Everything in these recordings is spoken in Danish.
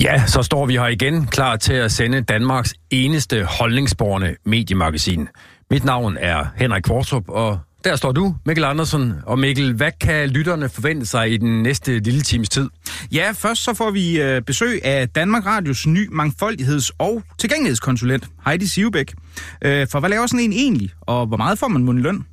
Ja, så står vi her igen, klar til at sende Danmarks eneste holdningsborgende mediemagasin. Mit navn er Henrik Kvartrup, og der står du, Mikkel Andersen. Og Mikkel, hvad kan lytterne forvente sig i den næste lille times tid? Ja, først så får vi øh, besøg af Danmark Radios ny mangfoldigheds- og tilgængelighedskonsulent, Heidi Sivebæk. Øh, for hvad laver sådan en egentlig, og hvor meget får man mund løn?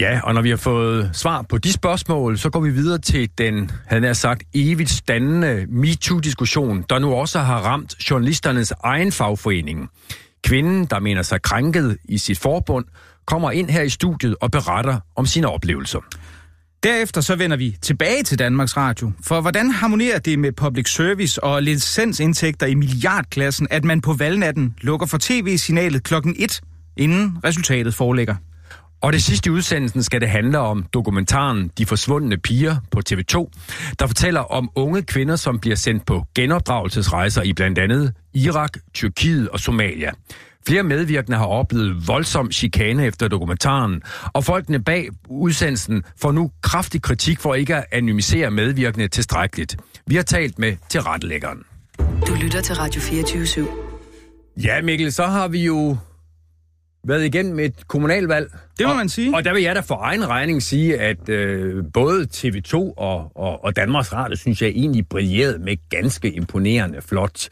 Ja, og når vi har fået svar på de spørgsmål, så går vi videre til den, havde jeg sagt, evigt standende MeToo-diskussion, der nu også har ramt journalisternes egen fagforening. Kvinden, der mener sig krænket i sit forbund, kommer ind her i studiet og beretter om sine oplevelser. Derefter så vender vi tilbage til Danmarks Radio. For hvordan harmonerer det med public service og licensindtægter i milliardklassen, at man på valgnatten lukker for tv-signalet klokken 1, inden resultatet foreligger? Og det sidste i udsendelsen skal det handle om dokumentaren De Forsvundne Piger på TV2, der fortæller om unge kvinder, som bliver sendt på genopdragelsesrejser i blandt andet Irak, Tyrkiet og Somalia. Flere medvirkende har oplevet voldsom chikane efter dokumentaren, og folkene bag udsendelsen får nu kraftig kritik for ikke at anonymisere medvirkende tilstrækkeligt. Vi har talt med tilrettelæggeren. Du lytter til Radio 24 /7. Ja, Mikkel, så har vi jo været igennem et kommunalvalg. Det må og, man sige. Og der vil jeg da for egen regning sige, at øh, både TV2 og, og, og Danmarks Radio, synes jeg egentlig brillerede med ganske imponerende flot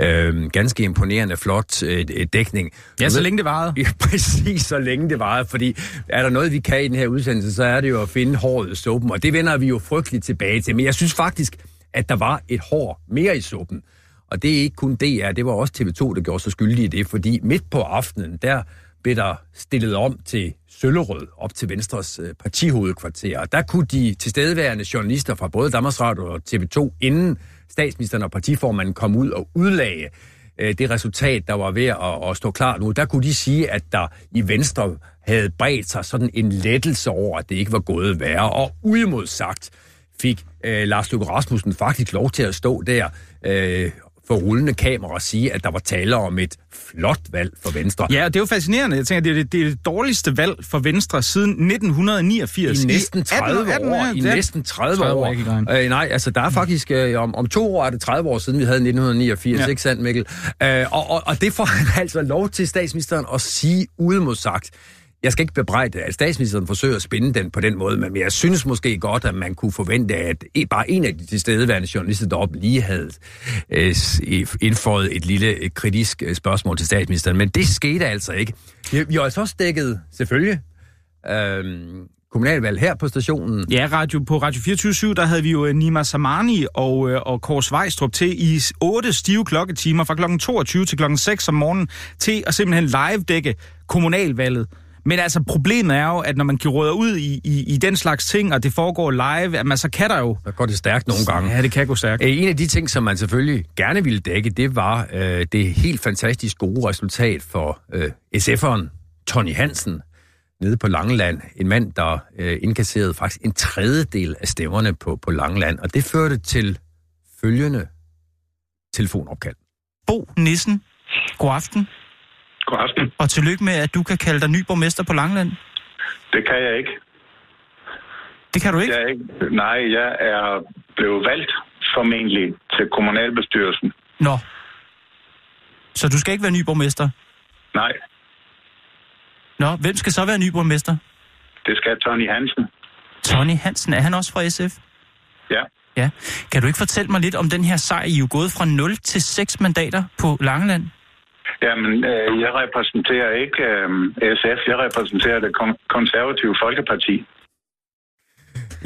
øh, ganske imponerende flot øh, dækning. Ja, så længe det varede. Ja, præcis så længe det varede, fordi er der noget, vi kan i den her udsendelse, så er det jo at finde håret i suppen, og det vender vi jo frygteligt tilbage til. Men jeg synes faktisk, at der var et hår mere i suppen. Og det er ikke kun DR, det var også TV2, der gjorde sig skyldige i det, fordi midt på aftenen, der blev der stillet om til Søllerød, op til Venstres øh, partihovedkvarter. Der kunne de tilstedeværende journalister fra både Danmarks Radio og TV2, inden statsministeren og partiformanden kom ud og udlagde øh, det resultat, der var ved at, at stå klar nu, der kunne de sige, at der i Venstre havde bredt sig sådan en lettelse over, at det ikke var gået værre. Og uimodsagt fik øh, Lars Løkke Rasmussen faktisk lov til at stå der øh, for rullende kamera og sige, at der var tale om et flot valg for Venstre. Ja, det er jo fascinerende. Jeg tænker, det er det, det, er det dårligste valg for Venstre siden 1989. I næsten 30 I 18, år. I næsten 30, 30 år. år. Øh, nej, altså der er faktisk, øh, om, om to år er det 30 år siden, vi havde 1989, ja. ikke sandt Mikkel? Øh, og, og, og det får han altså lov til statsministeren at sige udemodsagt jeg skal ikke bebrejde, at statsministeren forsøger at spinde den på den måde, men jeg synes måske godt, at man kunne forvente, at e- bare en af de tilstedeværende journalister deroppe lige havde øh, indføjet et lille øh, kritisk øh, spørgsmål til statsministeren, men det skete altså ikke. Vi, har altså også dækket, selvfølgelig, øh, kommunalvalg her på stationen. Ja, radio, på Radio 24 der havde vi jo Nima Samani og, og Kors Vejstrup til i otte stive klokketimer fra kl. 22 til kl. 6 om morgenen til at simpelthen live dække kommunalvalget. Men altså, problemet er jo, at når man kan råde ud i, i, i den slags ting, og det foregår live, at man, så kan der jo... Der går det stærkt nogle gange. Ja, det kan gå stærkt. En af de ting, som man selvfølgelig gerne ville dække, det var øh, det helt fantastisk gode resultat for øh, SF'eren Tony Hansen nede på Langeland. En mand, der øh, indkasserede faktisk en tredjedel af stemmerne på, på Langeland, og det førte til følgende telefonopkald. Bo Nissen, god aften. God aften. Og tillykke med, at du kan kalde dig ny borgmester på Langland. Det kan jeg ikke. Det kan du ikke? Jeg er ikke. Nej, jeg er blevet valgt formentlig til kommunalbestyrelsen. Nå. Så du skal ikke være ny borgmester? Nej. Nå, hvem skal så være ny borgmester? Det skal Tony Hansen. Tony Hansen, er han også fra SF? Ja. Ja. Kan du ikke fortælle mig lidt om den her sejr? I er jo gået fra 0 til 6 mandater på Langeland. Jamen, øh, jeg repræsenterer ikke øh, SF, jeg repræsenterer det konservative Folkeparti.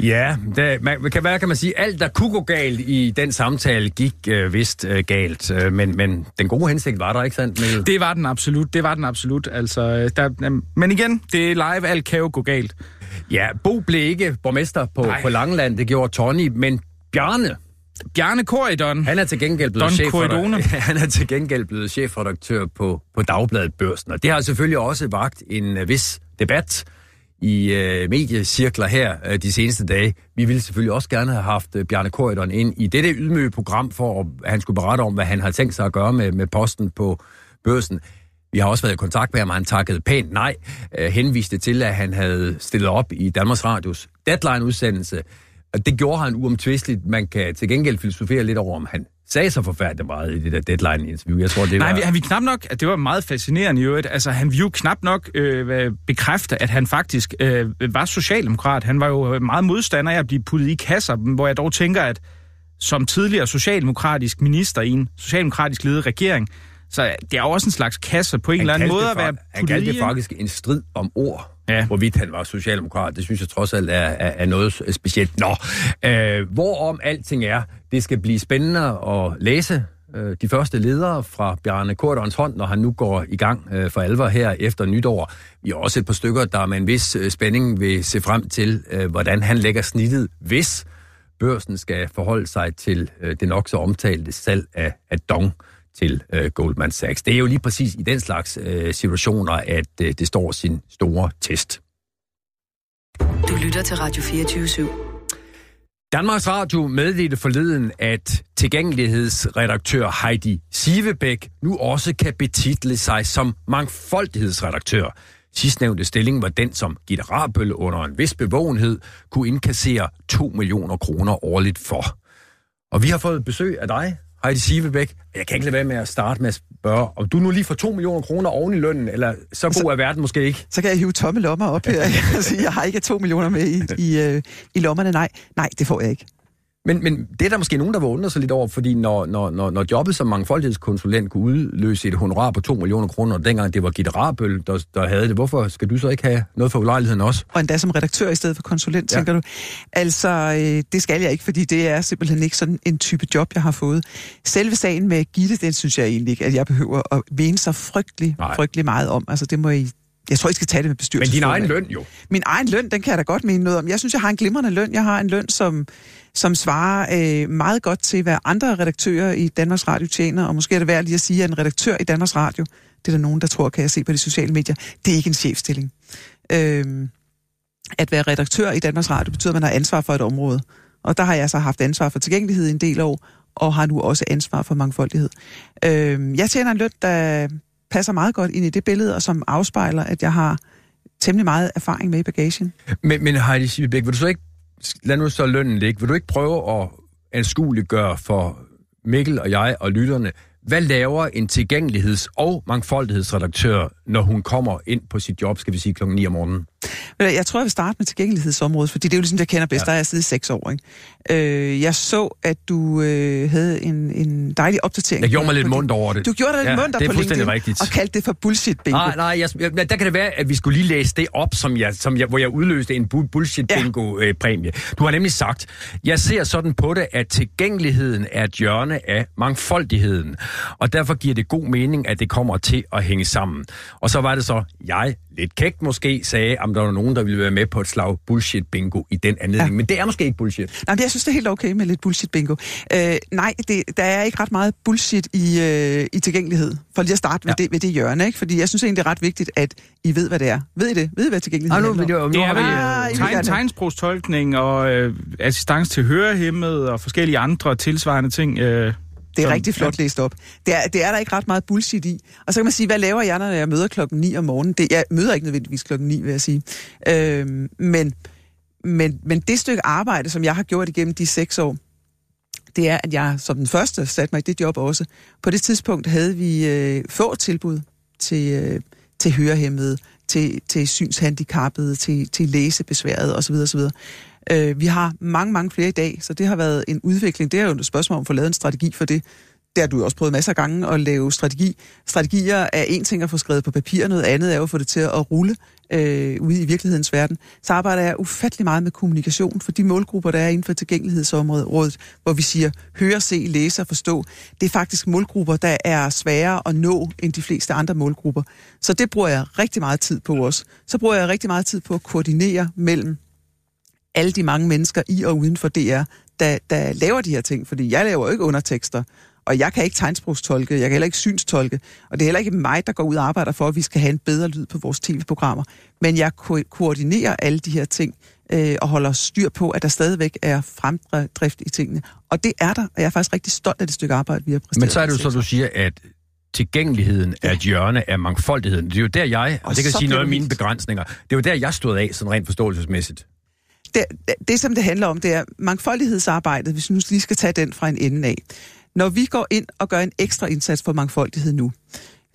Ja, det, man, kan, hvad kan man sige? Alt, der kunne gå galt i den samtale, gik øh, vist øh, galt. Øh, men, men den gode hensigt var der, ikke sandt? Med... Det var den absolut. Det var den absolut. Altså, øh, der, men igen, det er live. Alt kan jo gå galt. Ja, Bo blev ikke borgmester på, på Langeland. Det gjorde Tony. Men Bjarne, Bjarne Korydon. Han er til gengæld blevet, chefredaktør, han er til gengæld blevet chefredaktør på, på Dagbladet Børsen, og det har selvfølgelig også vagt en uh, vis debat i uh, mediecirkler her uh, de seneste dage. Vi ville selvfølgelig også gerne have haft uh, Bjarne Korydon ind i dette ydmyge program, for at han skulle berette om, hvad han har tænkt sig at gøre med, med posten på Børsen. Vi har også været i kontakt med ham, og han takkede pænt nej, uh, henviste til, at han havde stillet op i Danmarks Radios deadline-udsendelse, og det gjorde han uomtvisteligt. Man kan til gengæld filosofere lidt over, om han sagde så forfærdeligt meget i det der deadline-interview. Jeg tror, det Nej, var... vi, han vi knap nok, at det var meget fascinerende i øvrigt. Altså, han ville jo knap nok øh, bekræfte, at han faktisk øh, var socialdemokrat. Han var jo meget modstander af at blive puttet i kasser, hvor jeg dog tænker, at som tidligere socialdemokratisk minister i en socialdemokratisk ledet regering, så det er jo også en slags kasse på en eller anden måde at være Han kaldte det faktisk en strid om ord, Ja. hvorvidt han var socialdemokrat. Det synes jeg trods alt er, er, er noget specielt. Nå, øh, hvorom alting er, det skal blive spændende at læse øh, de første ledere fra Bjarne Kortons hånd, når han nu går i gang øh, for alvor her efter nytår. Vi har også et par stykker, der med en vis øh, spænding vil se frem til, øh, hvordan han lægger snittet, hvis børsen skal forholde sig til øh, det nok så omtalte salg af, af Dong til øh, Goldman Sachs. Det er jo lige præcis i den slags øh, situationer, at øh, det står sin store test. Du lytter til Radio 24 /7. Danmarks Radio meddelte forleden, at tilgængelighedsredaktør Heidi Sivebæk nu også kan betitle sig som mangfoldighedsredaktør. Sidstnævnte stilling var den, som Gitte Rabøl under en vis bevågenhed kunne indkassere 2 millioner kroner årligt for. Og vi har fået besøg af dig, Heidi Sivebæk. Jeg kan ikke lade være med at starte med at spørge, om du nu lige får 2 millioner kroner oven i lønnen, eller så god er verden måske ikke? Så kan jeg hive tomme lommer op her. Jeg, kan sige, jeg har ikke to millioner med i, i, øh, i lommerne. Nej, nej, det får jeg ikke. Men, men det er der måske nogen, der vil undre sig lidt over, fordi når, når, når, når jobbet som mangfoldighedskonsulent kunne udløse et honorar på 2 millioner kroner, og dengang det var Gitte Rabøl, der, der havde det, hvorfor skal du så ikke have noget for ulejligheden også? Og endda som redaktør i stedet for konsulent, Ja. tænker du. Altså, øh, det skal jeg ikke, fordi det er simpelthen ikke sådan en type job, jeg har fået. Selve sagen med Gitte, den synes jeg egentlig ikke, at jeg behøver at mene så frygtelig, Nej. frygtelig meget om. Altså, det må I... Jeg tror, I skal tage det med Men bestyrelsen. din egen løn jo. Min egen løn, den kan jeg da godt mene noget om. Jeg synes, jeg har en glimrende løn. Jeg har en løn, som, som svarer øh, meget godt til, hvad andre redaktører i Danmarks Radio tjener. Og måske er det værd lige at sige, at en redaktør i Danmarks Radio, det er der nogen, der tror, kan jeg se på de sociale medier, det er ikke en chefstilling. Øh, at være redaktør i Danmarks Radio betyder, at man har ansvar for et område. Og der har jeg så haft ansvar for tilgængelighed i en del år, og har nu også ansvar for mangfoldighed. Øh, jeg tjener en løn, der passer meget godt ind i det billede, og som afspejler, at jeg har temmelig meget erfaring med i bagagen. Men, men Heidi Sivebæk, vil du så ikke, lad nu så lønnen ligge, vil du ikke prøve at anskueliggøre for Mikkel og jeg og lytterne, hvad laver en tilgængeligheds- og mangfoldighedsredaktør, når hun kommer ind på sit job, skal vi sige klokken 9 om morgenen? Jeg tror, jeg vil starte med tilgængelighedsområdet, fordi det er jo ligesom, det, jeg kender bedst. Ja. Ja. Der har jeg siddet i seks år. Ikke? Øh, jeg så, at du øh, havde en, en dejlig opdatering. Jeg gjorde mig lidt mundt over det. Du gjorde dig lidt Ja, mundt på LinkedIn rigtigt. og kaldte det for bullshit bingo. Nej, nej, jeg, jeg, der kan det være, at vi skulle lige læse det op, som jeg, som jeg, hvor jeg udløste en bu- bullshit-bingo-præmie. Du har nemlig sagt, jeg ser sådan på det, at tilgængeligheden er et hjørne af mangfoldigheden, og derfor giver det god mening, at det kommer til at hænge sammen. Og så var det så, jeg lidt kægt måske sagde, om der var nogen, der ville være med på et slag bullshit-bingo i den anledning. Ja. Men det er måske ikke bullshit. Nej, men jeg synes, det er helt okay med lidt bullshit bingo. Øh, nej, det, der er ikke ret meget bullshit i, øh, i tilgængelighed. For lige at starte Ja. det, ved det hjørne, ikke? Fordi jeg synes egentlig, det er ret vigtigt, at I ved, hvad det er. Ved I det? Ved I, hvad tilgængelighed Ah, nu, handler om? nu, nu Det har er vi... Ah, I vil tegn, tegnsprogstolkning og øh, assistance til hørehæmmet og forskellige andre tilsvarende ting. Øh, Det er som- rigtig flot læst op. Det er, det er der ikke ret meget bullshit i. Og så kan man sige, hvad laver jeg, når jeg møder klokken 9 om morgenen? Det, jeg møder ikke nødvendigvis klokken 9, vil jeg sige. Øhm, men, men, men det stykke arbejde, som jeg har gjort igennem de seks år, det er, at jeg som den første satte mig i det job også. På det tidspunkt havde vi øh, få tilbud til, øh, til hørehæmmede, til, til synshandicappede, til, til læsebesværede osv. osv. Øh, vi har mange, mange flere i dag, så det har været en udvikling. Det er jo et spørgsmål om at få lavet en strategi for det. Det har du jo også prøvet masser af gange at lave strategi. Strategier er en ting at få skrevet på papir, noget andet er jo at få det til at rulle øh, ude i virkelighedens verden. Så arbejder jeg ufattelig meget med kommunikation for de målgrupper, der er inden for tilgængelighedsområdet, hvor vi siger høre, se, læse og forstå. Det er faktisk målgrupper, der er sværere at nå end de fleste andre målgrupper. Så det bruger jeg rigtig meget tid på også. Så bruger jeg rigtig meget tid på at koordinere mellem alle de mange mennesker i og uden for DR, der, der laver de her ting. Fordi jeg laver jo ikke undertekster, og jeg kan ikke tegnsprogstolke, jeg kan heller ikke synstolke, og det er heller ikke mig, der går ud og arbejder for, at vi skal have en bedre lyd på vores tv-programmer. Men jeg ko- koordinerer alle de her ting, øh, og holder styr på, at der stadigvæk er fremdrift i tingene. Og det er der, og jeg er faktisk rigtig stolt af det stykke arbejde, vi har præsteret. Men så er det jo så, du siger, at tilgængeligheden er et hjørne af mangfoldigheden. Det er jo der, jeg, og, Og det kan sige noget af mine begrænsninger, det er jo der, jeg stod af, sådan rent forståelsesmæssigt det, det, som det handler om, det er mangfoldighedsarbejdet, hvis vi nu lige skal tage den fra en ende af. Når vi går ind og gør en ekstra indsats for mangfoldighed nu,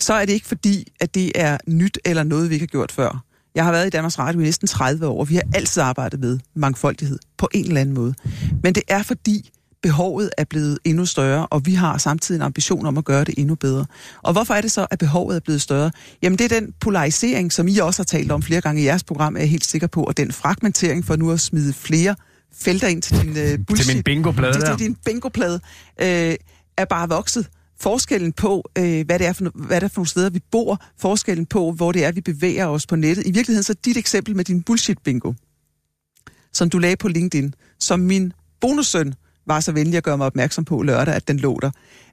så er det ikke fordi, at det er nyt eller noget, vi ikke har gjort før. Jeg har været i Danmarks Radio i næsten 30 år, og vi har altid arbejdet med mangfoldighed på en eller anden måde. Men det er fordi, behovet er blevet endnu større, og vi har samtidig en ambition om at gøre det endnu bedre. Og hvorfor er det så, at behovet er blevet større? Jamen det er den polarisering, som I også har talt om flere gange i jeres program, er jeg helt sikker på, og den fragmentering for nu at smide flere felter ind til din uh, bullshit. Til min bingoplade til, til din bingoplade, øh, er bare vokset. Forskellen på, øh, hvad, det er for, hvad det er for nogle steder, vi bor, forskellen på, hvor det er, vi bevæger os på nettet. I virkeligheden så dit eksempel med din bullshit-bingo, som du lagde på LinkedIn, som min bonussøn var så venlig at gøre mig opmærksom på lørdag, at den lå der,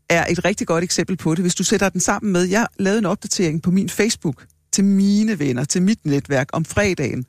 er et rigtig godt eksempel på det. Hvis du sætter den sammen med, jeg lavede en opdatering på min Facebook til mine venner, til mit netværk om fredagen,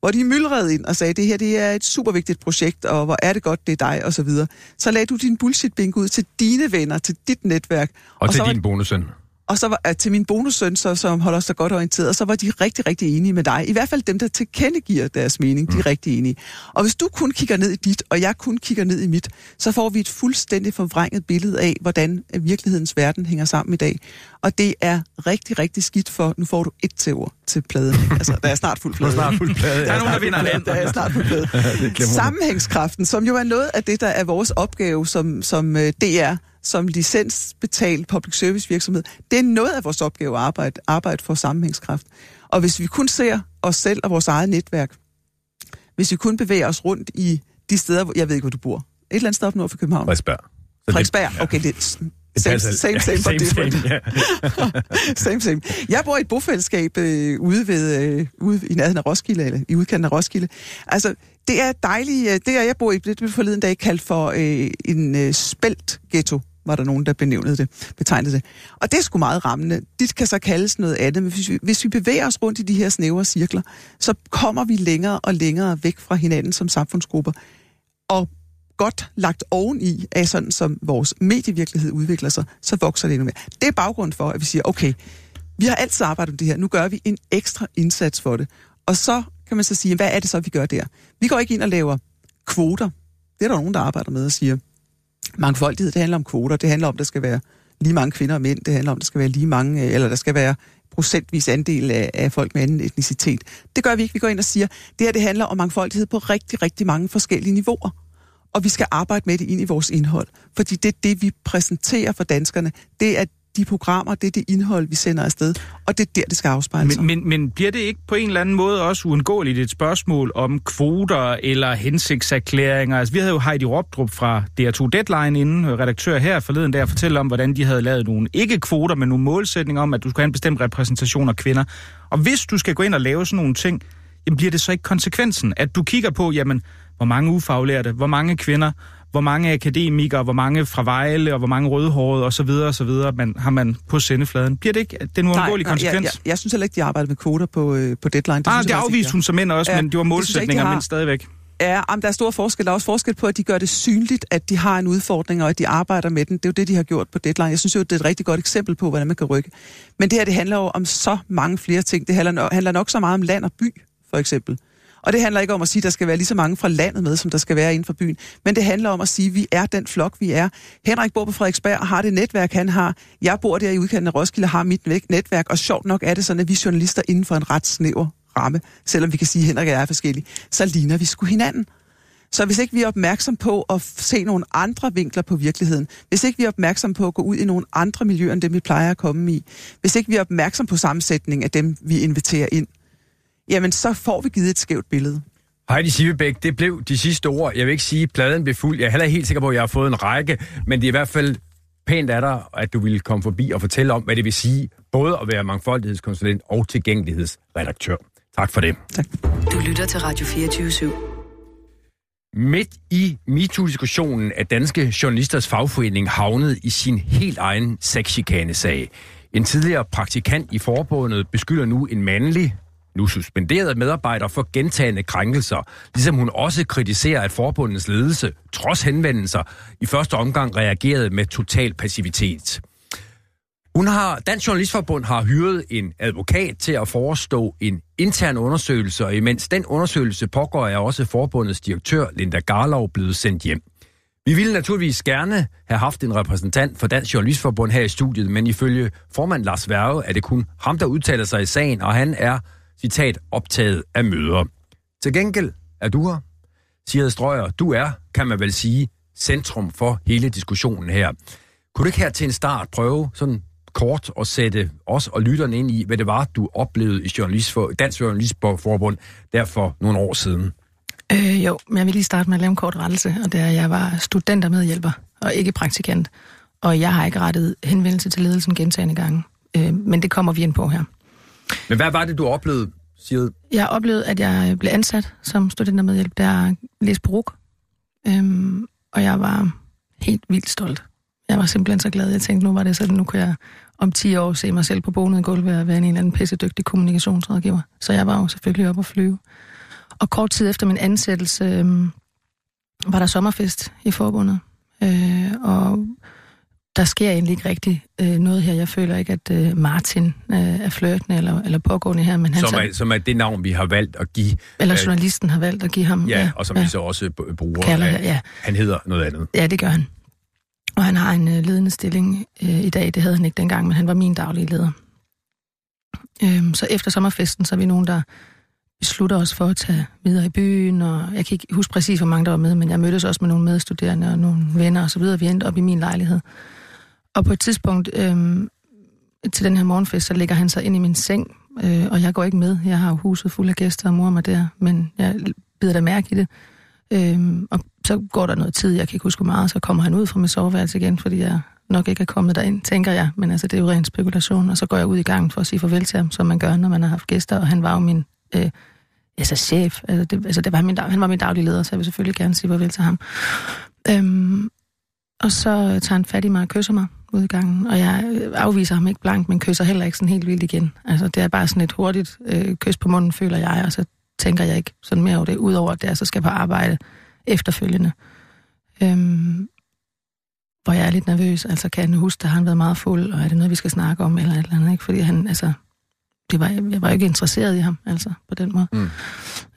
hvor de myldrede ind og sagde, det her det er et super vigtigt projekt, og hvor er det godt, det er dig, og så videre. Så lagde du din bullshit-bingo ud til dine venner, til dit netværk. Og, til så var, din bonussøn. Og så var, uh, til min bonussøn, så, som holder sig godt orienteret, så var de rigtig, rigtig enige med dig. I hvert fald dem, der tilkendegiver deres mening, de er rigtig enige. Og hvis du kun kigger ned i dit, og jeg kun kigger ned i mit, så får vi et fuldstændig forvrænget billede af, hvordan øh, virkelighedens verden hænger sammen i dag. Og det er rigtig, rigtig skidt for, nu får du et til ord til pladen. Altså, der er snart fuld plade. snart fuld plade, Der er nogen, der vinder en Der er snart fuld plade. Sammenhængskraften, som jo er noget af det, der er vores opgave som, som øh, DR, som licensbetalt public service virksomhed, det er noget af vores opgave at arbejde, arbejde for sammenhængskraft. Og hvis vi kun ser os selv og vores eget netværk, hvis vi kun bevæger os rundt i de steder, hvor, jeg ved ikke, hvor du bor, et eller andet sted op nord for København. Frederiksberg. Frederiksberg, okay, det er same, same, same, but different. ja. same, same. Jeg bor i et bofællesskab øh, ude, ved, øh, ude i nærheden af Roskilde, eller i udkanten af Roskilde. Altså, det er dejligt. Øh, det er, jeg bor i, det blev forleden dag kaldt for øh, en øh, spældt ghetto var der nogen, der benævnede det, betegnede det. Og det er sgu meget rammende. Det kan så kaldes noget andet, men hvis vi, hvis vi bevæger os rundt i de her snævre cirkler, så kommer vi længere og længere væk fra hinanden som samfundsgrupper. Og godt lagt oveni af sådan, som vores medievirkelighed udvikler sig, så vokser det endnu mere. Det er baggrund for, at vi siger, okay, vi har altid arbejdet med det her, nu gør vi en ekstra indsats for det. Og så kan man så sige, hvad er det så, vi gør der? Vi går ikke ind og laver kvoter. Det er der nogen, der arbejder med og siger, mangfoldighed, det handler om kvoter, det handler om, at der skal være lige mange kvinder og mænd, det handler om, at der skal være lige mange, øh, eller der skal være procentvis andel af, af folk med anden etnicitet. Det gør vi ikke. Vi går ind og siger, det her det handler om mangfoldighed på rigtig, rigtig mange forskellige niveauer. Og vi skal arbejde med det ind i vores indhold. Fordi det er det, vi præsenterer for danskerne. Det er de programmer, det er det indhold, vi sender afsted. Og det er der, det skal afspejle sig. Men, men, men bliver det ikke på en eller anden måde også uundgåeligt et spørgsmål om kvoter eller hensigtserklæringer? Altså, vi havde jo Heidi Ropdrup fra DR2 Deadline inden, øh, redaktør her forleden, der fortælle om, hvordan de havde lavet nogle ikke kvoter, men nogle målsætninger om, at du skulle have en bestemt repræsentation af kvinder. Og hvis du skal gå ind og lave sådan nogle ting, jamen bliver det så ikke konsekvensen, at du kigger på, jamen, hvor mange ufaglærte, hvor mange kvinder, hvor mange akademikere, hvor mange fra Vejle, og hvor mange rødhårede osv. osv. Man, har man på sendefladen. Bliver det ikke den uundgåelige konsekvens? jeg, jeg, jeg synes heller ikke, de arbejder med kvoter på, øh, på deadline. Det ah, det afviste hun som mænd også, Ja, men det var det jeg ikke, de målsætninger, men stadigvæk. Ja, om der er stor forskel. Der er også forskel på, at de gør det synligt, at de har en udfordring, og at de arbejder med den. Det er jo det, de har gjort på Deadline. Jeg synes jo, det er et rigtig godt eksempel på, hvordan man kan rykke. Men det her, det handler jo om så mange flere ting. Det handler nok så meget om land og by, for eksempel. Og det handler ikke om at sige, at der skal være lige så mange fra landet med, som der skal være inden for byen. Men det handler om at sige, at vi er den flok, vi er. Henrik bor på Frederiksberg og har det netværk, han har. Jeg bor der i udkanten af Roskilde og har mit netværk. Og sjovt nok er det sådan, at vi journalister inden for en ret snæver ramme, selvom vi kan sige, at Henrik og jeg er forskellige, så ligner vi sgu hinanden. Så hvis ikke vi er opmærksom på at se nogle andre vinkler på virkeligheden, hvis ikke vi er opmærksom på at gå ud i nogle andre miljøer, end dem vi plejer at komme i, hvis ikke vi er opmærksom på sammensætningen af dem, vi inviterer ind, jamen så får vi givet et skævt billede. Heidi Sivebæk, det blev de sidste ord. Jeg vil ikke sige, at pladen blev fuld. Jeg er heller helt sikker på, at jeg har fået en række, men det er i hvert fald pænt af dig, at du ville komme forbi og fortælle om, hvad det vil sige, både at være mangfoldighedskonsulent og tilgængelighedsredaktør. Tak for det. Du lytter til Radio 24 /7. Midt i MeToo-diskussionen er Danske Journalisters Fagforening havnet i sin helt egen sexchikane-sag. En tidligere praktikant i forbundet beskylder nu en mandlig, nu suspenderet medarbejder for gentagende krænkelser, ligesom hun også kritiserer, at forbundets ledelse, trods henvendelser, i første omgang reagerede med total passivitet. Hun har, Dansk Journalistforbund har hyret en advokat til at forestå en intern undersøgelse, og imens den undersøgelse pågår, er også forbundets direktør Linda Garlov blevet sendt hjem. Vi ville naturligvis gerne have haft en repræsentant for Dansk Journalistforbund her i studiet, men ifølge formand Lars Værge er det kun ham, der udtaler sig i sagen, og han er, citat, optaget af møder. Til gengæld er du her, siger Strøger. Du er, kan man vel sige, centrum for hele diskussionen her. Kunne du ikke her til en start prøve sådan kort at sætte os og lytterne ind i, hvad det var, du oplevede i journalist for, Dansk Journalistforbund der for nogle år siden? Øh, jo, men jeg vil lige starte med at lave en kort rettelse, og det er, at jeg var studentermedhjælper og ikke praktikant. Og jeg har ikke rettet henvendelse til ledelsen gentagende gange. Øh, men det kommer vi ind på her. Men hvad var det, du oplevede, siger Jeg oplevede, at jeg blev ansat som studentermedhjælp, der læste på RUK. Øhm, og jeg var helt vildt stolt. Jeg var simpelthen så glad. Jeg tænkte, nu var det sådan, nu kunne jeg om 10 år se mig selv på bonet gulv og være en eller anden pissedygtig kommunikationsrådgiver. Så jeg var jo selvfølgelig op at flyve. Og kort tid efter min ansættelse øhm, var der sommerfest i forbundet. Øh, og der sker egentlig ikke rigtig øh, noget her. Jeg føler ikke, at øh, Martin øh, er flirtende eller, eller pågående her. Men han som, så, er, som er det navn, vi har valgt at give. eller øh, journalisten har valgt at give ham. Ja, og som ja, vi så også b- bruger. kalder, af- ja. Han hedder noget andet. Ja, det gør han. Og han har en øh, ledende stilling øh, i dag. Det havde han ikke dengang, men han var min daglige leder. Øhm, så efter sommerfesten, så er vi nogen, der beslutter os for at tage videre i byen, og jeg kan ikke huske præcis, hvor mange der var med, men jeg mødtes også med nogle medstuderende og nogle venner og så videre. Vi endte op i min lejlighed. Og på et tidspunkt øh, til den her morgenfest, så ligger han sig ind i min seng, øh, og jeg går ikke med. Jeg har jo huset fuld af gæster og mor mig der, men jeg bider da mærke i det. Øh, og så går der noget tid, jeg kan ikke huske meget, så kommer han ud fra mit soveværelse igen, fordi jeg nok ikke er kommet derind, tænker jeg. Men altså, det er jo ren spekulation. Og så går jeg ud i gangen for at sige farvel til ham, som man gør, når man har haft gæster. Og han var jo min øh, altså chef. Altså, det, altså det var min, han var min daglige leder, så jeg vil selvfølgelig gerne sige farvel til ham. Øhm, og så tager han fat i mig og kysser mig ud i gangen. Og jeg øh, afviser ham ikke blankt, men kysser heller ikke sådan helt vildt igen. Altså, det er bare sådan et hurtigt øh, kys på munden, føler jeg. Og så tænker jeg ikke sådan mere over det, udover at jeg så skal på arbejde efterfølgende. Øhm, hvor jeg er lidt nervøs. Altså, kan han huske, at han været meget fuld, og er det noget, vi skal snakke om, eller et eller andet, ikke? Fordi han, altså, det var, jeg var ikke interesseret i ham, altså, på den måde. Mm.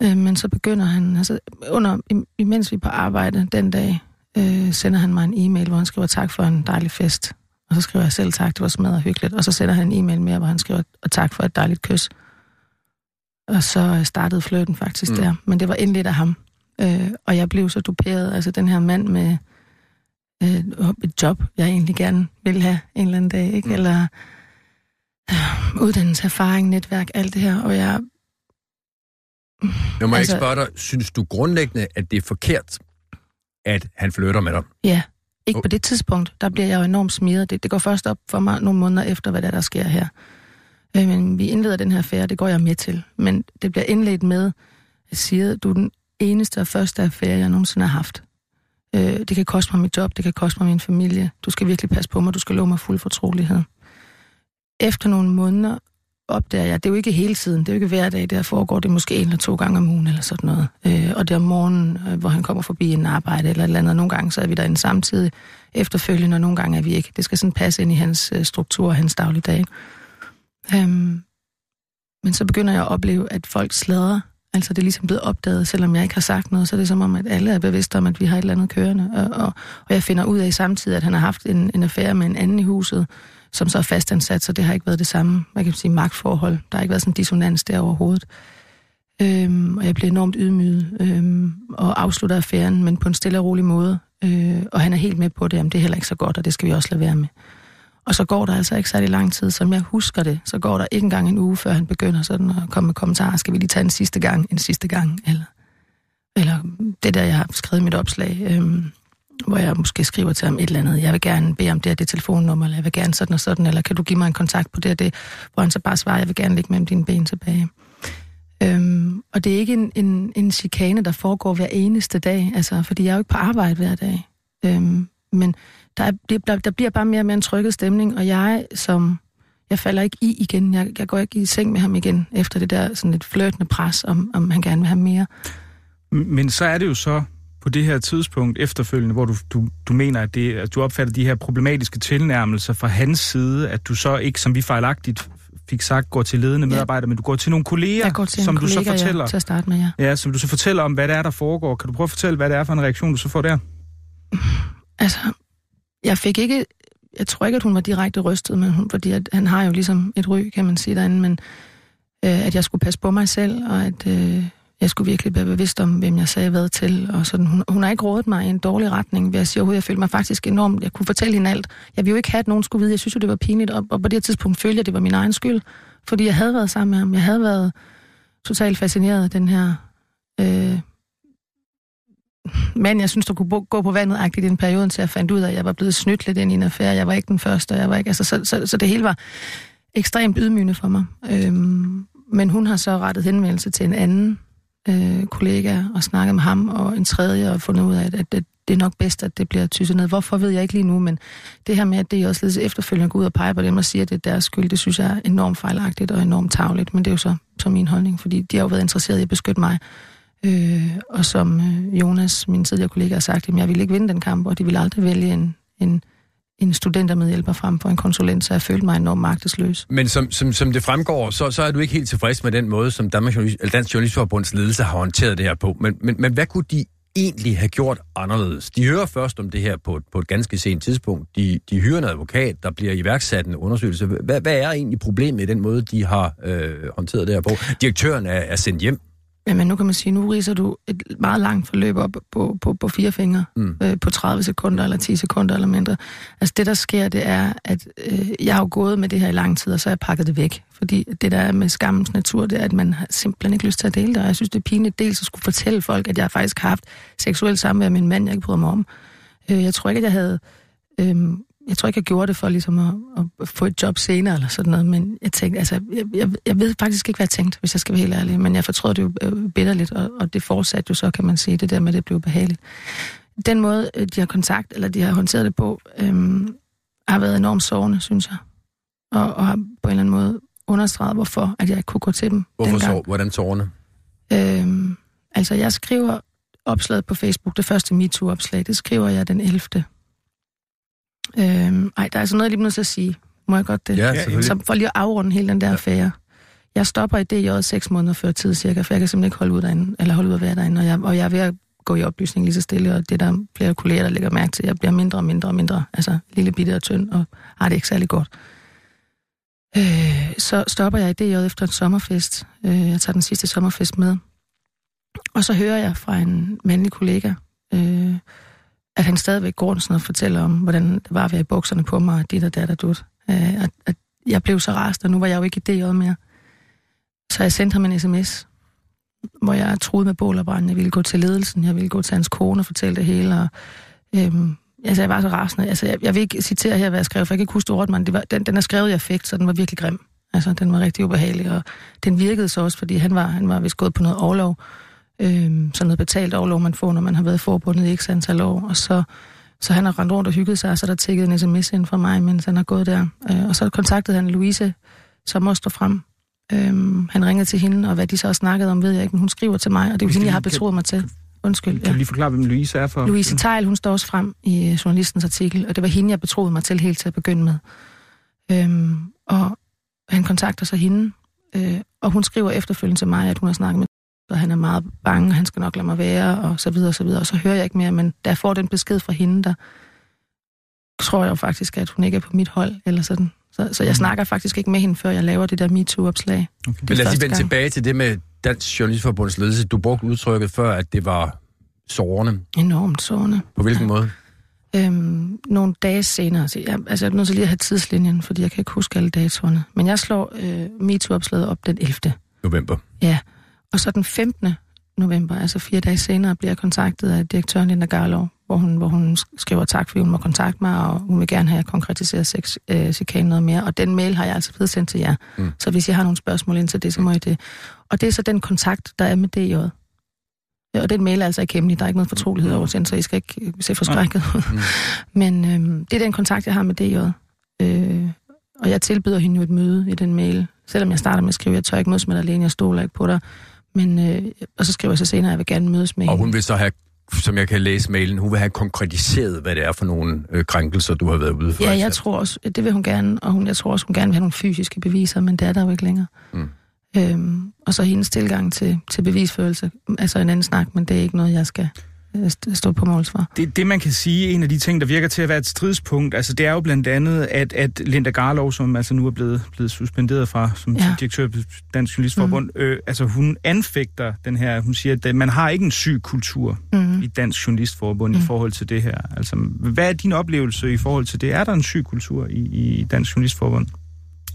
Øh, men så begynder han, altså, under, im- imens vi er på arbejde den dag, øh, sender han mig en e-mail, hvor han skriver tak for en dejlig fest. Og så skriver jeg selv tak, det var smadret hyggeligt. Og så sender han en e-mail mere, hvor han skriver og tak for et dejligt kys. Og så øh, startede flirten faktisk Mm. der. Men det var endelig af ham. Øh, og jeg blev så duperet, altså den her mand med øh, et job, jeg egentlig gerne ville have en eller anden dag, ikke? Mm. Eller øh, uddannelse, erfaring, netværk, alt det her. Og jeg, Jeg må Altså- ikke spørge dig, synes du grundlæggende, at det er forkert, at han flytter med dig? ja, ikke Oh. på det tidspunkt, der bliver jeg jo enormt smidt. Det, det går først op for mig nogle måneder efter, hvad der, er, der sker her. Øh, men vi indleder den her affære, det går jeg med til. Men det bliver indledt med, at siger, du er den eneste og første affære, jeg nogensinde har haft. Øh, det kan koste mig mit job, det kan koste mig min familie. Du skal virkelig passe på mig, du skal love mig fuld fortrolighed. Efter nogle måneder opdager jeg, det er jo ikke hele tiden, det er jo ikke hver dag, det foregår, det måske en eller to gange om ugen eller sådan noget. Øh, og det er om morgenen, øh, hvor han kommer forbi en arbejde eller et eller andet. Nogle gange så er vi derinde samtidig efterfølgende, og nogle gange er vi ikke. Det skal sådan passe ind i hans øh, struktur og hans dagligdag. Øhm, men så begynder jeg at opleve, at folk sladrer. Altså det er ligesom blevet opdaget, selvom jeg ikke har sagt noget, så er det som om, at alle er bevidste om, at vi har et eller andet kørende. Og, og, og jeg finder ud af samtidig, at han har haft en, en affære med en anden i huset, som så er fastansat, så det har ikke været det samme, man kan sige, magtforhold. Der har ikke været sådan en dissonans der overhovedet. Øhm, og jeg blev enormt ydmyget øhm, og afslutter affæren, men på en stille og rolig måde. Øh, og han er helt med på det, jamen det er heller ikke så godt, og det skal vi også lade være med. Og så går der altså ikke særlig lang tid, som jeg husker det. Så går der ikke engang en uge, før han begynder sådan at komme med kommentarer. Skal vi lige tage en sidste gang, en sidste gang? Eller, eller det der, jeg har skrevet i mit opslag, øhm, hvor jeg måske skriver til ham et eller andet. Jeg vil gerne bede om det og det telefonnummer, eller jeg vil gerne sådan og sådan, eller kan du give mig en kontakt på det og det? Hvor han så bare svarer, jeg vil gerne ligge mellem dine ben tilbage. Øhm, og det er ikke en, en, en chikane, der foregår hver eneste dag, altså, fordi jeg er jo ikke på arbejde hver dag. Øhm, men der, er, det- der, der bliver bare mere og mere en trykket stemning, og jeg som... Jeg falder ikke i igen. Jeg, jeg går ikke i seng med ham igen, efter det der sådan lidt flirtende pres, om, om han gerne vil have mere. Men så er det jo så på det her tidspunkt efterfølgende, hvor du, du, du mener, at, det, at du opfatter de her problematiske tilnærmelser fra hans side, at du så ikke, som vi fejlagtigt fik sagt, går til ledende Ja. medarbejdere, men du går til nogle kolleger, Jeg går til som du så kollega, fortæller. ja, til at starte med, ja. Ja, som du så fortæller om, hvad det er, der foregår. Kan du prøve at fortælle, hvad det er for en reaktion, du så får der? Altså, jeg fik ikke... Jeg tror ikke, at hun var direkte rystet, men hun, fordi at han har jo ligesom et ry, kan man sige derinde, men øh, at jeg skulle passe på mig selv, og at øh, jeg skulle virkelig være bevidst om, hvem jeg sagde hvad til. Og sådan. Hun, hun har ikke rådet mig i en dårlig retning, ved at sige at Jeg følte mig faktisk enormt... Jeg kunne fortælle hende alt. Jeg ville jo ikke have, at nogen skulle vide. Jeg synes jo, det var pinligt, og, og på det tidspunkt følte jeg, at det var min egen skyld. Fordi jeg havde været sammen med ham. Jeg havde været totalt fascineret af den her... Øh, mand, jeg synes, der kunne bo- gå på vandet i den periode, til jeg fandt ud af, at jeg var blevet snydt lidt ind i en affære. Jeg var ikke den første, jeg var ikke... Altså, så, så, så det hele var ekstremt ydmygende for mig. Øhm, men hun har så rettet henvendelse til en anden øh, kollega og snakket med ham, og en tredje, og fundet ud af, at, at det, det er nok bedst, at det bliver tysset ned. Hvorfor ved jeg ikke lige nu, men det her med, at det også lidt efterfølgende går ud og peger på dem og siger, at det er deres skyld, det synes jeg er enormt fejlagtigt og enormt tavligt, men det er jo så, så min holdning, fordi de har jo været interesseret i at beskytte mig. Øh, og som øh, Jonas, min tidligere kollega, har sagt, at jeg ville ikke vinde den kamp, og de ville aldrig vælge en, en, en studentermedhjælper frem for en konsulent, så jeg følte mig enormt magtesløs. Men som, som, som det fremgår, så, så er du ikke helt tilfreds med den måde, som Danmarks Journalist, eller Dansk Journalistforbunds ledelse har håndteret det her på. Men, men, men hvad kunne de egentlig have gjort anderledes? De hører først om det her på, på et ganske sent tidspunkt. De, de hyrer en advokat, der bliver iværksat en undersøgelse. Hvad, hvad er egentlig problemet i den måde, de har øh, håndteret det her på? Direktøren er, er sendt hjem. Jamen nu kan man sige, nu riser du et meget langt forløb op på, på, på fire fingre, mm. øh, på 30 sekunder eller 10 sekunder eller mindre. Altså det, der sker, det er, at øh, jeg har jo gået med det her i lang tid, og så har jeg pakket det væk. Fordi det, der er med skammens natur, det er, at man har simpelthen ikke lyst til at dele det. Og jeg synes, det er pinligt dels at skulle fortælle folk, at jeg faktisk har haft seksuelt samvær med en mand, jeg ikke bryder mig om. Øh, jeg tror ikke, at jeg havde... Øh, jeg tror ikke, jeg gjorde det for ligesom at, at få et job senere eller sådan noget, men jeg tænkte, altså, jeg, jeg, jeg ved faktisk ikke, hvad jeg tænkte, hvis jeg skal være helt ærlig, men jeg fortrød det jo øh, bitterligt, og, og det fortsatte jo så, kan man sige, det der med, at det blev behageligt. Den måde, øh, de har kontakt, eller de har håndteret det på, øhm, har været enormt sårende, synes jeg, og, og har på en eller anden måde understreget, hvorfor at jeg ikke kunne gå til dem Hvorfor så? Hvordan sårende? Øhm, altså, jeg skriver opslaget på Facebook, det første MeToo-opslag, det skriver jeg den 11. Øhm, ej, der er altså noget, jeg lige nødt at sige. Må jeg godt det? Ja. Så for lige at afrunde hele den der ja. affære. Jeg stopper i DJ seks måneder før tid cirka, for jeg kan simpelthen ikke holde ud, derinde, eller holde ud at være derinde, og jeg, og jeg er ved at gå i oplysning lige så stille, og det der er flere kolleger, der lægger mærke til, jeg bliver mindre og mindre og mindre, altså lille bitte og tynd, og har det ikke særlig godt. Øh, så stopper jeg i DJ efter en sommerfest. Øh, jeg tager den sidste sommerfest med. Og så hører jeg fra en mandlig kollega, øh, at han stadigvæk går sådan og fortæller om, hvordan det var at være i bukserne på mig, og dit og dat og dut. Øh, at, at jeg blev så rast, og nu var jeg jo ikke i DJ mere. Så jeg sendte ham en sms, hvor jeg troede med bål og brand. Jeg ville gå til ledelsen, jeg ville gå til hans kone og fortælle det hele. Og, øhm, altså, jeg var så rasende. Altså, jeg, jeg vil ikke citere her, hvad jeg skrev, for jeg kan ikke huske ordet, men det var, den, den er skrevet i affekt, så den var virkelig grim. Altså, den var rigtig ubehagelig, og den virkede så også, fordi han var, han var vist gået på noget overlov. Øhm, sådan noget betalt overlov, man får, når man har været forbundet i x antal år. Og så, så han har rendt rundt og hygget sig, og så er der tækket en sms ind fra mig, mens han har gået der. Øh, og så kontaktede han Louise, som også står frem. Øhm, han ringede til hende, og hvad de så har snakket om, ved jeg ikke, men hun skriver til mig, og det er jo hende, jeg har betroet mig til. Undskyld. Kan du lige forklare, hvem Louise er for? Louise Tejl, hun står også frem i journalistens artikel, og det var hende, jeg betroede mig til helt til at begynde med. Øhm, og han kontakter så hende, øh, og hun skriver efterfølgende til mig, at hun har snakket med og han er meget bange, han skal nok lade mig være, og så videre og så videre. Og så hører jeg ikke mere, men da jeg får den besked fra hende, der tror jeg jo faktisk, at hun ikke er på mit hold, eller sådan. Så, så jeg snakker faktisk ikke med hende, før jeg laver det der MeToo-opslag. Okay. Men lad os lige vende tilbage til det med Dansk Journalistforbunds ledelse. Du brugte udtrykket før, at det var sårende. Enormt sårende. På hvilken ja. måde? Øhm, nogle dage senere, så jeg, altså jeg er nødt til lige at have tidslinjen, fordi jeg kan ikke huske alle datorerne. Men jeg slår øh, MeToo-opslaget op den 11. November. Ja, og så den 15. november, altså fire dage senere, bliver jeg kontaktet af direktøren Linda Garlov, hvor hun, hvor hun skriver tak, fordi hun må kontakte mig, og hun vil gerne have konkretiseret sex, øh, chikane noget mere. Og den mail har jeg altså blevet sendt til jer. Mm. Så hvis I har nogle spørgsmål ind til det, så må I det. Og det er så den kontakt, der er med DJ. Og den mail er altså ikke hemmelig. Der er ikke noget fortrolighed over den, så I skal ikke se forskrækket ud. Mm. Men øh, det er den kontakt, jeg har med DJ. Øh, og jeg tilbyder hende jo et møde i den mail. Selvom jeg starter med at skrive, jeg tør ikke mødes med dig alene, jeg stoler ikke på dig. Men, øh, og så skriver jeg så senere, at jeg vil gerne mødes med Og hende. hun vil så have, som jeg kan læse mailen, hun vil have konkretiseret, hvad det er for nogle øh, krænkelser, du har været ude for. Ja, jeg eksempel. tror også, det vil hun gerne, og hun, jeg tror også, hun gerne vil have nogle fysiske beviser, men det er der jo ikke længere. Mm. Øhm, og så hendes tilgang til, til bevisførelse, altså en anden snak, men det er ikke noget, jeg skal stå på måls for. Det, det, man kan sige, en af de ting, der virker til at være et stridspunkt, altså det er jo blandt andet, at, at Linda Garlov, som altså nu er blevet, blevet suspenderet fra som Ja. direktør på Dansk Journalistforbund, mm. øh, altså hun anfægter den her, hun siger, at man har ikke en syg kultur Mm. i Dansk Journalistforbund mm. i forhold til det her. Altså, hvad er din oplevelse i forhold til det? Er der en syg kultur i, i Dansk Journalistforbund